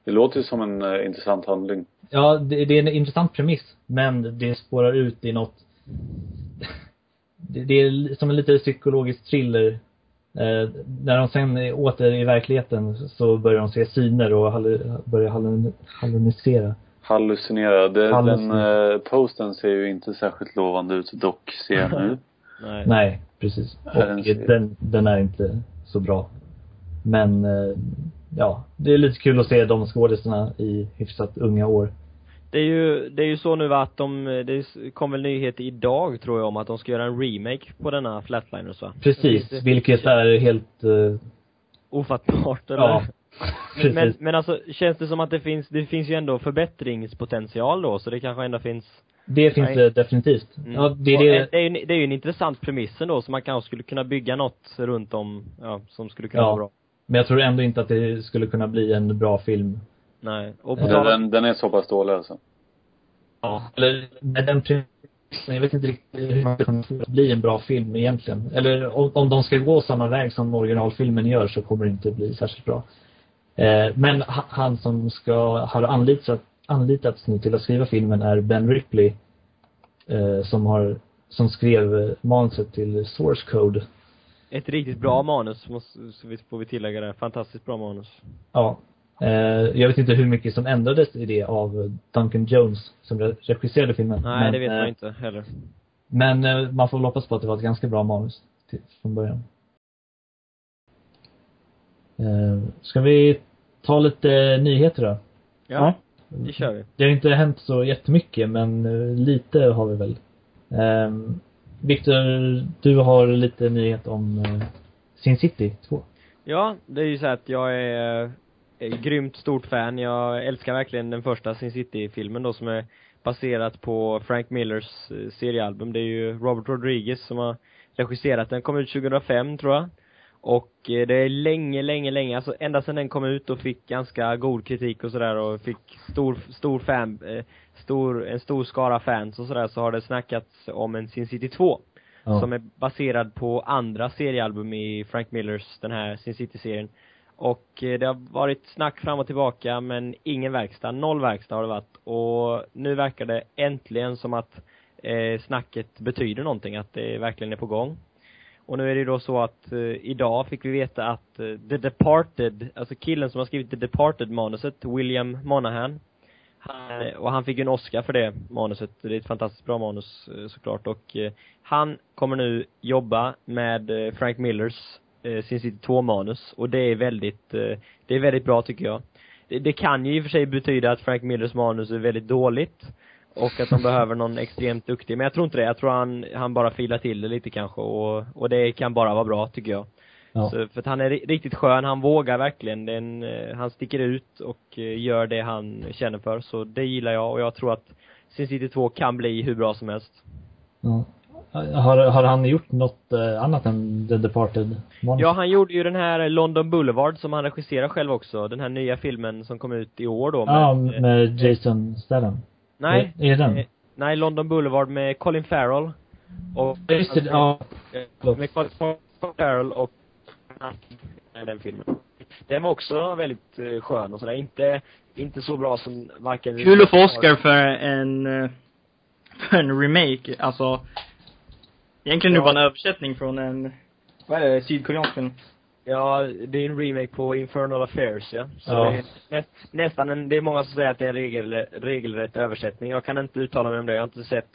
Det låter ju som en eh, intressant handling. Ja, det, det är en intressant premiss, men det spårar ut i något det, är som en lite psykologisk thriller. Eh, när de sen är åter i verkligheten så börjar de se syner och hallu, börjar hallun, hallunisera. Hallucinera. Det, den Hallucinera. eh, posten ser ju inte särskilt lovande ut dock, ser jag nu. Nej. Nej, precis. Den Och den, den är inte så bra. Men, eh, ja, det är lite kul att se de skådespelarna i hyfsat unga år. Det är ju, det är ju så nu att de, det kom väl nyhet idag tror jag om att de ska göra en remake på denna Flatliners va? Precis, Det- vilket är helt, eh, Ofattbart eller? ja, men, men, alltså, känns det som att det finns, det finns ju ändå förbättringspotential då, så det kanske ändå finns Det finns Nej. det definitivt. mm. Ja, det är det. Det är ju det är ju en intressant premiss ändå, så man kanske skulle kunna bygga något runt om, ja, som skulle kunna Ja. vara bra. Men jag tror ändå inte att det skulle kunna bli en bra film. Nej. Och på Ja, tal om, Den, den är så pass dålig alltså. Ja. Eller med den premissen, jag vet inte riktigt hur man att bli en bra film egentligen. Eller om, om de ska gå samma väg som originalfilmen gör så kommer det inte bli särskilt bra. Eh, men ha- han som ska, har anlitats, anlitats nu till att skriva filmen är Ben Ripley. Eh, som har, som skrev eh, manuset till Source Code. ett riktigt bra manus, måste, får vi tillägga det. Fantastiskt bra manus. Ja. Eh, jag vet inte hur mycket som ändrades i det av Duncan Jones som re- regisserade filmen. Nej, men, det vet eh, man inte heller. Men eh, man får väl hoppas på att det var ett ganska bra manus till, från början. Eh, ska vi ta lite nyheter då? Ja, det kör vi. Det har inte hänt så jättemycket, men eh, lite har vi väl. Eh, Victor, du har lite nyhet om eh, Sin City 2. Ja, det är ju så att jag är, är grymt stort fan. Jag älskar verkligen den första Sin City-filmen då som är baserat på Frank Millers eh, seriealbum. Det är ju Robert Rodriguez som har regisserat den. Kom ut 2005 tror jag. Och eh, det är länge, länge, länge, alltså ända sedan den kom ut och fick ganska god kritik och sådär och fick stor, stor fan, eh, stor, en stor skara fans och sådär så har det snackats om en Sin City 2 Ja. som är baserad på andra seriealbum i Frank Millers, den här Sin City-serien. Och eh, det har varit snack fram och tillbaka men ingen verkstad, noll verkstad har det varit. Och nu verkar det äntligen som att eh, snacket betyder någonting, att det verkligen är på gång. Och nu är det ju då så att eh, idag fick vi veta att eh, The Departed, alltså killen som har skrivit The Departed-manuset, William Monahan, han, eh, och han fick ju en Oscar för det manuset. Det är ett fantastiskt bra manus eh, såklart och eh, han kommer nu jobba med eh, Frank Millers eh, Sin City 2-manus och det är väldigt, eh, det är väldigt bra tycker jag. Det, det kan ju i och för sig betyda att Frank Millers manus är väldigt dåligt och att de behöver någon extremt duktig, men jag tror inte det. Jag tror han, han bara filar till det lite kanske och, och det kan bara vara bra tycker jag. Ja. Så, för att han är ri- riktigt skön, han vågar verkligen. Den, eh, han sticker ut och eh, gör det han känner för. Så det gillar jag och jag tror att Sin City 2 kan bli hur bra som helst. Ja. Har, har han gjort något eh, annat än The Departed? Monster? Ja, han gjorde ju den här London Boulevard som han regisserar själv också. Den här nya filmen som kom ut i år då. Ja, med- med Jason Statham. Nej. Är, är det den? eh, Nej, London Boulevard med Colin Farrell. Och Ja, Just det, ja. Eh, Med Colin Farrell och den filmen. Den var också väldigt eh, skön och sådär. Inte, inte så bra som varken Kul att få Oscar för en, eh, för en remake, alltså. Egentligen Ja. nu bara en översättning från en, vad är det, sydkoreansk film? Ja, det är en remake på Infernal Affairs ja. Så Ja. det är nä, nästan en, det är många som säger att det är en regel, regelrätt översättning. Jag kan inte uttala mig om det, jag har inte sett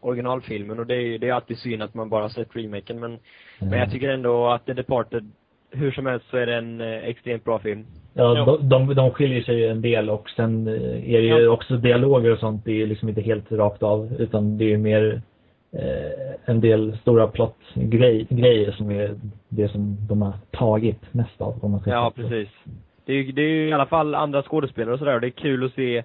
originalfilmen och det är, det är alltid synd att man bara sett remaken men, men jag tycker ändå att The Departed, hur som helst så är det en eh, extremt bra film. Ja, de, de, de skiljer sig ju en del och sen eh, är det ju Ja. också dialoger och sånt. Det är ju liksom inte helt rakt av utan det är ju mer en del stora plot-grejer som är det som de har tagit mest av. Om man ska Ja, precis. Det är ju, det är ju i alla fall andra skådespelare och sådär och det är kul att se eh,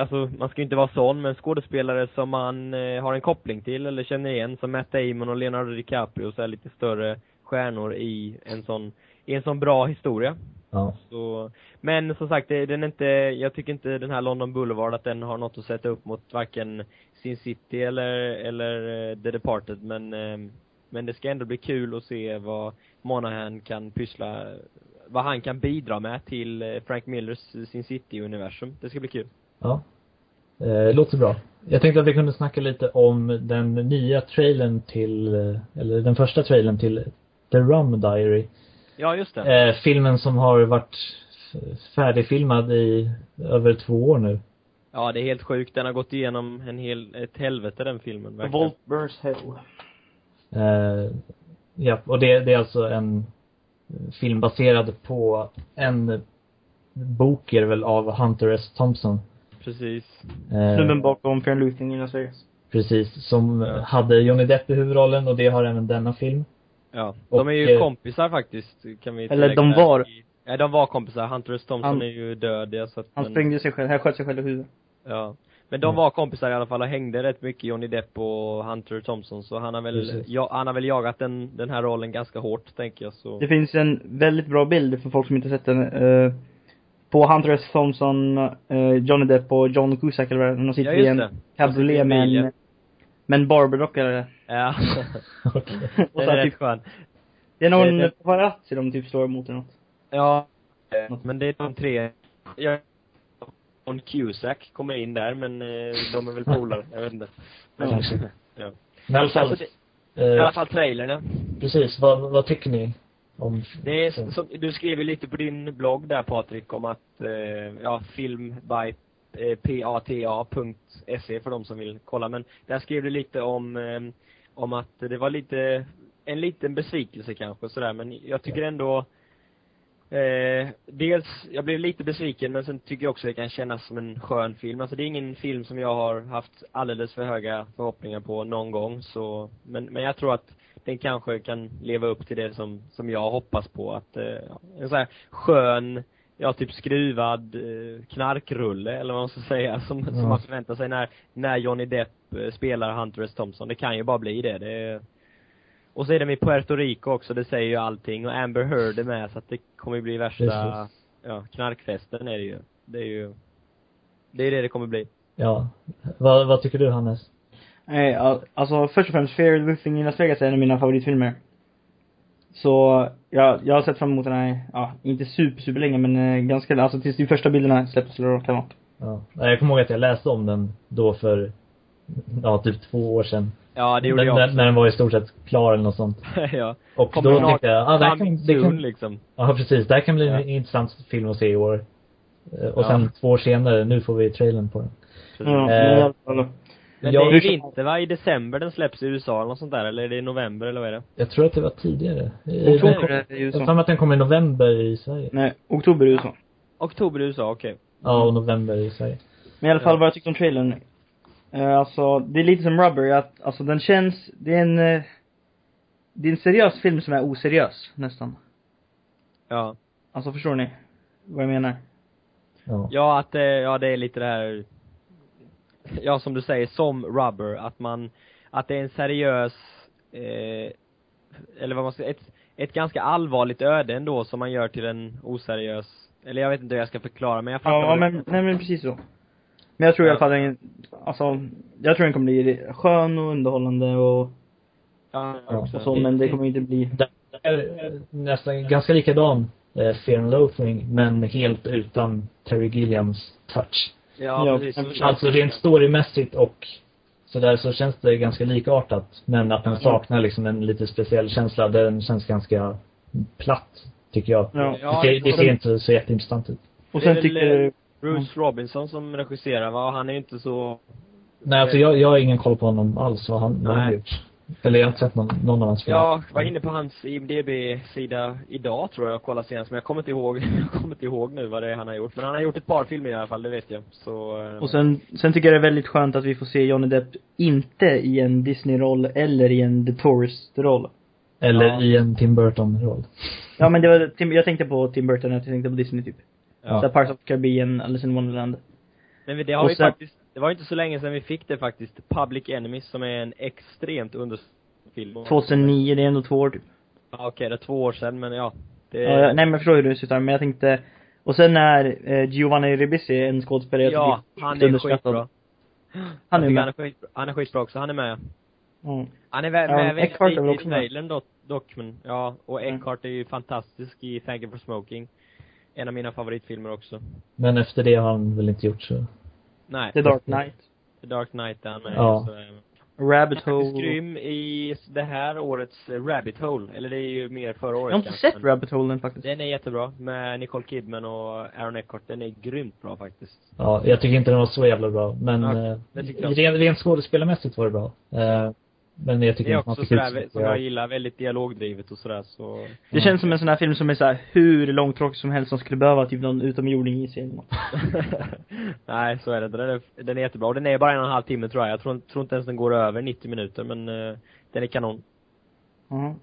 Alltså, man ska ju inte vara sån, men skådespelare som man eh, har en koppling till eller känner igen, som Matt Damon och Leonardo DiCaprio, så här lite större stjärnor i en sån, i en sån bra historia. Ja. Så, men som sagt, den är inte, jag tycker inte den här London Boulevard att den har något att sätta upp mot varken Sin City eller, eller eh, The Departed, men, eh, men det ska ändå bli kul att se vad Monahan kan pyssla, vad han kan bidra med till eh, Frank Millers Sin City-universum. Det ska bli kul. Ja. Eh, låter bra. Jag tänkte att vi kunde snacka lite om den nya trailern till, eller den första trailern till The Rum Diary. Ja, just det. Eh, filmen som har varit färdigfilmad i över två år nu. Ja, det är helt sjukt. Den har gått igenom en hel, ett helvete den filmen, verkligen. Volt Burns Hell. Eh, ja, och det, det är alltså en film baserad på en bok är det väl av Hunter S. Thompson. Precis. Eh, Snubben bakom and Loathing i Las Vegas. Precis, som Ja. hade Johnny Depp i huvudrollen och det har även denna film. Ja. Och, De är ju eh, kompisar faktiskt, kan vi Eller de var. Ja, de var kompisar. Hunter S. Thompson Han- är ju död, ja, så att, Han men, sprängde sig själv, han sköt sig själv i huvudet. Ja. Men de Mm. var kompisar i alla fall och hängde rätt mycket, Johnny Depp och Hunter Thompson, så han har väl, Precis. ja, han har väl jagat den, den här rollen ganska hårt, tänker jag, så. Det finns en väldigt bra bild för folk som inte sett den. Eh, på Hunter S. Thompson, eh, Johnny Depp och John Cusack eller vad. De sitter Ja, i en cabriolet med en med en barberdock eller Ja. Okej. Och den så är här, rätt typ, skön. det är någon paparazzi de typ slår emot eller något. Ja. Men det är de tre, ja, John Cusack kommer in där, men eh, de är väl polare, jag vet inte. Men, Ja. ja. Men i alla fall, Alltså, det, I alla eh, fall trailern, precis, vad, vad tycker ni om Det är som, du skrev ju lite på din blogg där Patrik om att, eh, ja, film by eh, pata.se för de som vill kolla. Men där skrev du lite om, eh, om att det var lite, en liten besvikelse kanske sådär. Men jag tycker ändå, eh, dels, jag blev lite besviken men sen tycker jag också det kan kännas som en skön film. Alltså det är ingen film som jag har haft alldeles för höga förhoppningar på någon gång så, men, men jag tror att den kanske kan leva upp till det som, som jag hoppas på att, eh, en sån här skön, ja typ skruvad eh, knarkrulle eller vad man ska säga som, som Ja. man förväntar sig när, när Johnny Depp eh, spelar Hunter S. Thompson. Det kan ju bara bli det. det och så är de i Puerto Rico också, det säger ju allting. Och Amber Heard är med så att det kommer ju bli värsta, Precis. ja, knarkfesten är det ju. Det är ju, det är det det kommer bli. Ja. Vad, vad tycker du Hannes? Nej, al- alltså först och främst Fear and Loathing i Las Vegas är en av mina favoritfilmer. Så, jag, jag har sett fram emot den här, ja, inte super, super länge men eh, ganska, alltså tills de första bilderna släpptes eller vara. Ja. Jag kommer ihåg att jag läste om den då för, ja typ två år sedan. Ja, det gjorde när, jag när, också. när den var i stort sett klar eller något sånt. ja. Och Kommer då snart tänkte jag, ja det här kan, det kan, liksom. ja precis, det här kan bli Ja. en intressant film att se i år. Eh, Och Ja. sen två år senare, nu får vi trailern på den. Ja, Eh, men Jag- det är ju vinter va? I december den släpps i USA eller något sånt där, eller är det i november eller vad är det? Jag tror att det var tidigare. Oktober den i Jag har USA. mig att den kommer i november i Sverige. Nej, oktober i USA. Oktober i USA, okej. Ja, och november i Sverige. Men i alla fall vad jag tyckte om trailern. Eh, alltså, det är lite som Rubber, att, alltså den känns, det är en, eh, det är en seriös film som är oseriös, nästan. Ja. Alltså förstår ni? Vad jag menar? Ja. Ja, att det, ja det är lite det här, ja som du säger, som Rubber, att man, att det är en seriös, eh, eller vad man ska, ett, ett ganska allvarligt öde ändå som man gör till en oseriös, eller jag vet inte hur jag ska förklara men jag fattar Ja, men, nej men precis så. Men jag tror i alla Ja. fall den, alltså, jag tror den kommer bli skön och underhållande och, ja, Ja, också. och så, men det kommer inte bli Det är eh, nästan ganska likadan eh, Fear and Loathing, men helt utan Terry Gilliams touch. Ja, Ja, precis. Alltså rent storymässigt och sådär så känns det ganska likartat. Men att den saknar liksom en lite speciell känsla. Den känns ganska platt, tycker jag. Ja. Ja, det, det och ser den- inte så jätteintressant ut. Och sen tycker Bruce Robinson som regisserar va, han är ju inte så Nej, alltså jag, jag har ingen koll på honom alls, vad han, vad han gjort. Eller jag har inte sett någon, någon av hans filmer. Ja, jag var inne på hans IMDB-sida idag tror jag och kollade senast, men jag kommer inte ihåg, jag kommer inte ihåg nu vad det är han har gjort. Men han har gjort ett par filmer i alla fall, det vet jag. Så, eh, Och sen, sen tycker jag det är väldigt skönt att vi får se Johnny Depp inte i en Disney-roll eller i en The Tourist-roll. Eller Ja. i en Tim Burton-roll. Ja men det var, Tim, jag tänkte på Tim Burton, jag tänkte på Disney typ. Ja. Så Parks of Caribbean, Alice in Wonderland. Men det har och vi sen- faktiskt, det var inte så länge sedan vi fick det faktiskt, Public Enemies som är en extremt underfilm. 2009, det är ändå två år typ. Ja, okej, det är två år sedan, men ja. Det, Ja, nej men jag förstår hur du syftar, men jag tänkte och sen är eh, Giovanni Ribisi en skådespelare ja, han är underskattad. skitbra. Han är med. Han är, skitbra. han är skitbra också, han är med. Mm. Han är med, med väl lite i med. trailern dock, dock, men ja, och Mm. Eckhart är ju fantastisk i Thank you for smoking. En av mina favoritfilmer också. Men efter det har han väl inte gjort så. Nej, The Dark Knight. The Dark Knight är han med Ja. så, Rabbit Han är Hole. grym i det här årets Rabbit Hole, eller det är ju mer förra året Jag har inte kanske, sett Rabbit Hole än faktiskt. Den är jättebra, med Nicole Kidman och Aaron Eckhart, den är grymt bra faktiskt. Ja, jag tycker inte den var så jävla bra. Men Ja, eh, rent, rent skådespelarmässigt var det bra. Eh, men jag tycker Det är också sådär, som jag gillar, väldigt dialogdrivet och sådär så Det känns som en sån här film som är så här hur långtråkig som helst som skulle behöva typ någon utomjording i sig. Nej, så är det. Den är, den är jättebra. Och den är bara en och en halv timme tror jag. Jag tror, tror inte ens den går över 90 minuter, men eh, den är kanon. Ja.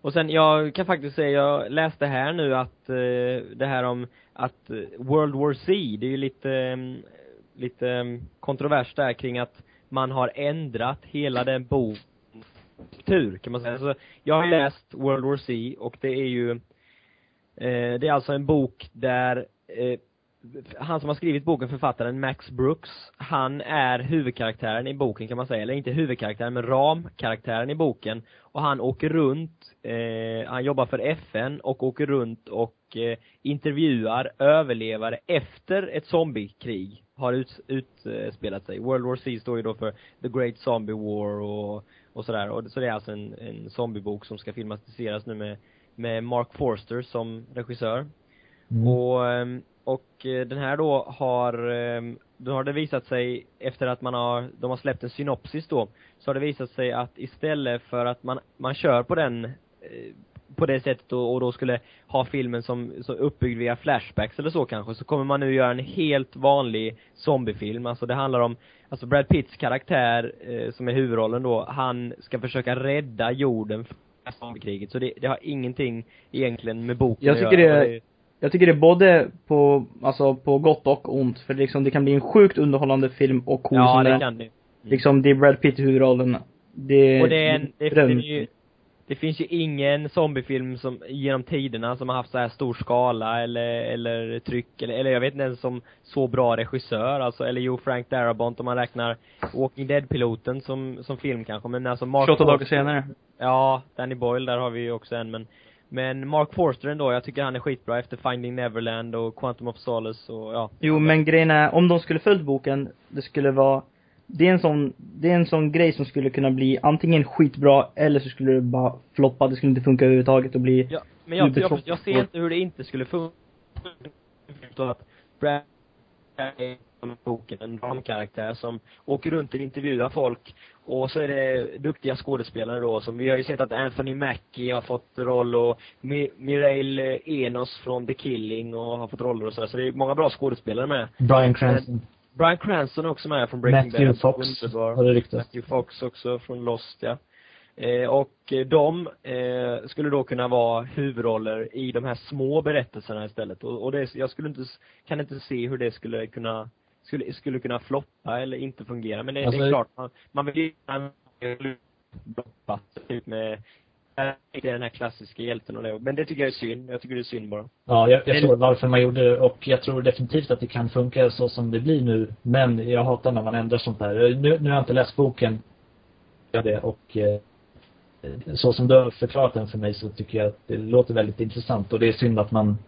Och sen, jag kan faktiskt säga, jag läste här nu att eh, det här om att World War Z, det är ju lite, mm, lite mm, kontrovers där kring att man har ändrat hela den boken tur kan man säga. Alltså, jag har läst World War Z och det är ju eh, det är alltså en bok där eh, han som har skrivit boken, författaren Max Brooks, han är huvudkaraktären i boken kan man säga, eller inte huvudkaraktären men ramkaraktären i boken. Och han åker runt, eh, han jobbar för FN och åker runt och eh, intervjuar överlevare efter ett zombiekrig har ut, utspelat sig. World War C står ju då för The Great Zombie War och, och sådär. Och så det är alltså en, en zombiebok som ska filmatiseras nu med, med Mark Forster som regissör. Mm. Och, ehm, och eh, den här då har, ehm, då har det visat sig efter att man har, de har släppt en synopsis då, så har det visat sig att istället för att man, man kör på den eh, på det sättet och, och då skulle ha filmen som, som uppbyggd via flashbacks eller så kanske, så kommer man nu göra en helt vanlig zombiefilm. Alltså det handlar om, alltså Brad Pitts karaktär, eh, som är huvudrollen då, han ska försöka rädda jorden från zombiekriget. Så det, det har ingenting egentligen med boken Jag att tycker göra. det- Jag tycker det är både på, alltså på gott och ont. För liksom det kan bli en sjukt underhållande film och cool Ja, det kan det. Liksom det är Brad Pitt i huvudrollen. Det Och det är en, det, är ju, det finns ju ingen zombiefilm som, genom tiderna som har haft så här stor skala eller, eller tryck, eller, eller jag vet inte ens som så bra regissör, alltså, eller jo, Frank Darabont om man räknar Walking Dead-piloten som, som film kanske, men alltså Mark 28 dagar senare. Ja, Danny Boyle, där har vi ju också en, men men Mark Forster ändå, jag tycker han är skitbra efter Finding Neverland och Quantum of Solace och ja. Jo, men grejen är, om de skulle följt boken, det skulle vara det är en sån, det är en sån grej som skulle kunna bli antingen skitbra eller så skulle det bara floppa, det skulle inte funka överhuvudtaget och bli Ja, men jag, jag, jag ser inte hur det inte skulle funka. Att Brad som boken en ramkaraktär som åker runt och intervjuar folk. Och så är det duktiga skådespelare då som, vi har ju sett att Anthony Mackie har fått roll och Mi- Mireille Enos från The Killing och har fått roller och sådär. Så det är många bra skådespelare med. Brian Cranston. Brian Cranston är också med från Breaking Matthew Bad. Fox Underbar. har det ryktats. Matthew Fox också från Lost, ja. Eh, och eh, de eh, skulle då kunna vara huvudroller i de här små berättelserna istället. Och, och det, jag skulle inte, kan inte se hur det skulle kunna, skulle, skulle kunna floppa eller inte fungera. Men det, Alltså- det är klart, man, man vill ju bloppa typ med den här klassiska hjälten och det. Men det tycker jag är synd. Jag tycker det är synd bara. Ja, jag, jag förstår varför man gjorde det och jag tror definitivt att det kan funka så som det blir nu. Men jag hatar när man ändrar sånt här. Nu, nu har jag inte läst boken. Det och eh, så som du har förklarat den för mig så tycker jag att det låter väldigt intressant och det är synd att man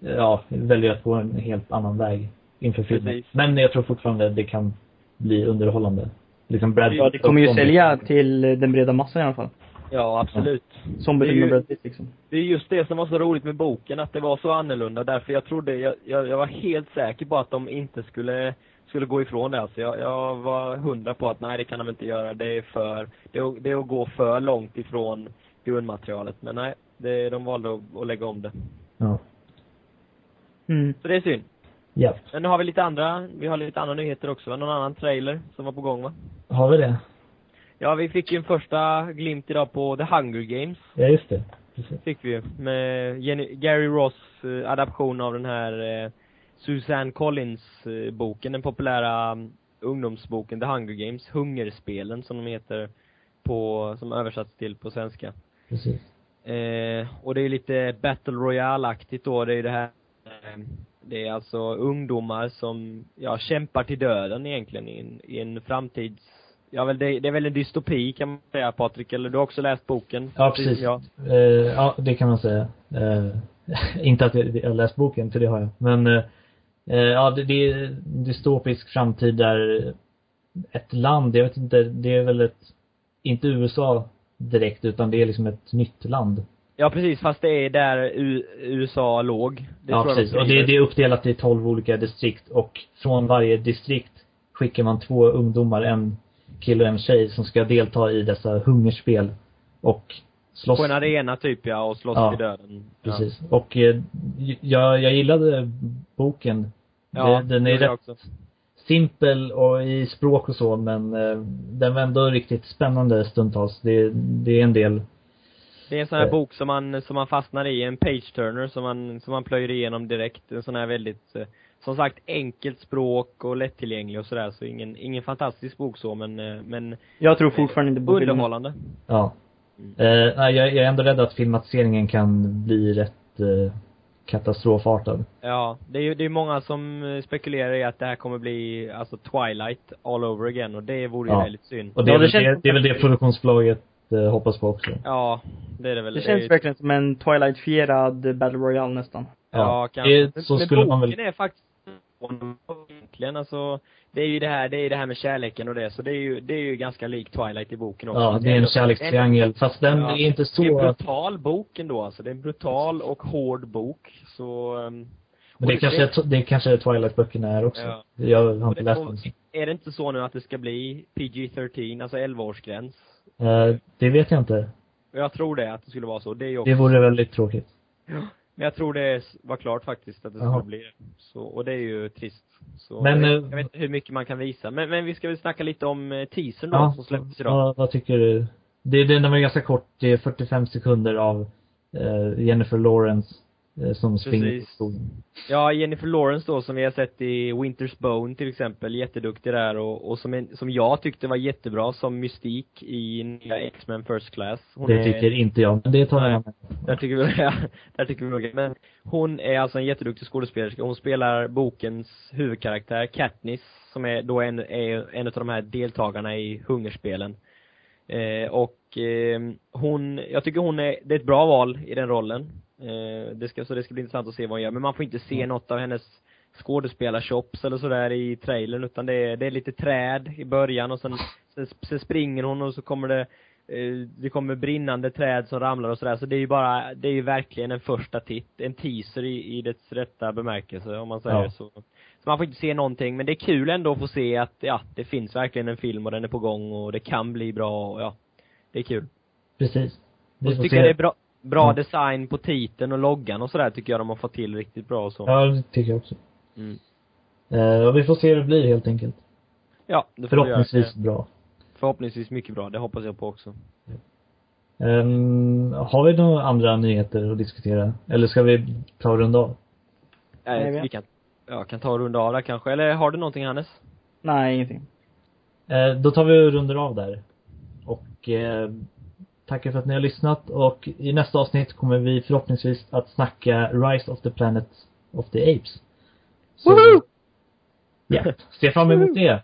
ja, väljer att gå en helt annan väg inför filmen. Precis. Men jag tror fortfarande att det kan bli underhållande. Liksom Brad Ja, det kommer ju sälja till den breda massan i alla fall. Ja, absolut. Som Det är ju- Brad Pitt liksom. Det är just det som var så roligt med boken, att det var så annorlunda. Därför jag trodde, jag, jag, jag var helt säker på att de inte skulle, skulle gå ifrån det. Alltså jag, jag var hundra på att nej, det kan de inte göra. Det är för, det är, det är att gå för långt ifrån grundmaterialet. Men nej, det, de valde att, att lägga om det. Ja. Mm. Så det är synd. Ja. Men nu har vi lite andra, vi har lite andra nyheter också. Någon annan trailer som var på gång va? Har vi det? Ja, vi fick ju en första glimt idag på The Hunger Games. Ja, just det. Precis. fick vi ju. Med Jenny, Gary Ross eh, adaption av den här eh, Suzanne Collins eh, boken, den populära um, ungdomsboken The Hunger Games, Hungerspelen som de heter på, som översatts till på svenska. Precis. Eh, och det är lite Battle Royale-aktigt då, det är det här eh, det är alltså ungdomar som, ja, kämpar till döden egentligen i en, i en framtids, ja väl det, det är väl en dystopi kan man säga Patrik, eller du har också läst boken? Ja, precis. Ja. Eh, ja, det kan man säga. Eh, inte att jag, jag läst boken, för det har jag. Men eh, eh, ja, det, det är en dystopisk framtid där ett land, jag vet inte, det är väl ett, inte USA direkt, utan det är liksom ett nytt land. Ja precis, fast det är där U USA låg. Det ja, precis. Och det, det är uppdelat i 12 olika distrikt och från varje distrikt skickar man två ungdomar, en kille och en tjej som ska delta i dessa hungerspel och slåss. På en arena typ ja, och slåss Ja, till döden. Precis. Och eh, jag, jag gillade boken. Ja, ja det, den är rätt också. simpel och i språk och så, men eh, den var ändå riktigt spännande stundtals. Det, det är en del. Det är en sån här Eh. bok som man, som man fastnar i, en page-turner som man, som man plöjer igenom direkt. En sån här väldigt, eh, som sagt, enkelt språk och lättillgänglig och sådär. Så ingen, ingen fantastisk bok så, men, eh, men Jag tror fortfarande inte på filmen. underhållande. Ja. Eh, nej, jag, jag är ändå rädd att filmatiseringen kan bli rätt eh, katastrofartad. Ja, det är ju, det är många som spekulerar i att det här kommer bli, alltså Twilight all over again och det vore ju Ja. väldigt synd. Och det, Ja, är det det, det är väl det produktionsbolaget eh, hoppas på också. Ja, det är det väl. Det känns verkligen som en Twilight-fierad Battle Royale nästan. Ja, kanske. Det, så men skulle man väl är faktiskt egentligen alltså, det är ju det här, det är det här med kärleken och det, så det är ju, det är ju ganska likt Twilight i boken också. Ja, det är en kärlekstriangel. Fast den Ja. är inte Det är en så... brutal bok ändå alltså, det är en brutal och hård bok, så um, Men det och kanske, är- det kanske Twilight-böckerna är också. Ja. Jag har inte det läst dem. är det inte så nu att det ska bli PG-13, alltså 11-årsgräns? Eh, det vet jag inte. Jag tror det, att det skulle vara så. Det är också, Det vore väldigt tråkigt. men jag tror det var klart faktiskt att det skulle bli det. Så, och det är ju trist. Så, Men, jag, eh, vet, jag vet inte hur mycket man kan visa. Men, men vi ska väl snacka lite om eh, teasern då, som släpptes idag. Ja, vad tycker du? Det, den var ganska kort. Det är 45 sekunder av eh, Jennifer Lawrence som springer Precis. skogen. Ja, Jennifer Lawrence då, som vi har sett i Winter's Bone till exempel, jätteduktig där och, och som, en, som jag tyckte var jättebra som mystik i nya X-Men First Class. Hon Det är- tycker inte jag, men det tar jag med. Där tycker vi, ja, där tycker vi Men hon är alltså en jätteduktig skådespelerska. Hon spelar bokens huvudkaraktär, Katniss, som är då en, är en av de här deltagarna i hungerspelen. Eh, och eh, hon, jag tycker hon är, det är ett bra val i den rollen. Eh, det ska, så det ska bli intressant att se vad hon gör. Men man får inte se Mm. något av hennes skådespelarchops eller sådär i trailern utan det är, det är lite träd i början och sen, sen, sen springer hon och så kommer det eh, det kommer brinnande träd som ramlar och sådär, så det är ju bara, det är ju verkligen en första titt, en teaser i, i dess rätta bemärkelse om man säger Ja. så. Så man får inte se någonting, men det är kul ändå att få se att, ja, det finns verkligen en film och den är på gång och det kan bli bra och ja, det är kul. Precis. Vi Och så tycker jag det är bra, bra Ja. design på titeln och loggan och sådär tycker jag de har fått till riktigt bra och så. Ja, det tycker jag också. Mm. Eh, och vi får se hur det blir helt enkelt. Ja, det får vi göra. Förhoppningsvis bra. Förhoppningsvis mycket bra, det hoppas jag på också. Um, har vi några andra nyheter att diskutera? Eller ska vi ta och runda av? Nej, vi kan, ja, kan ta och runda av där kanske. Eller har du någonting Hannes? Nej, ingenting. Eh, då tar vi och rundar av där. Och eh, tackar för att ni har lyssnat och i nästa avsnitt kommer vi förhoppningsvis att snacka Rise of the Planet of the Apes. Så, Woho! ja, se fram emot det.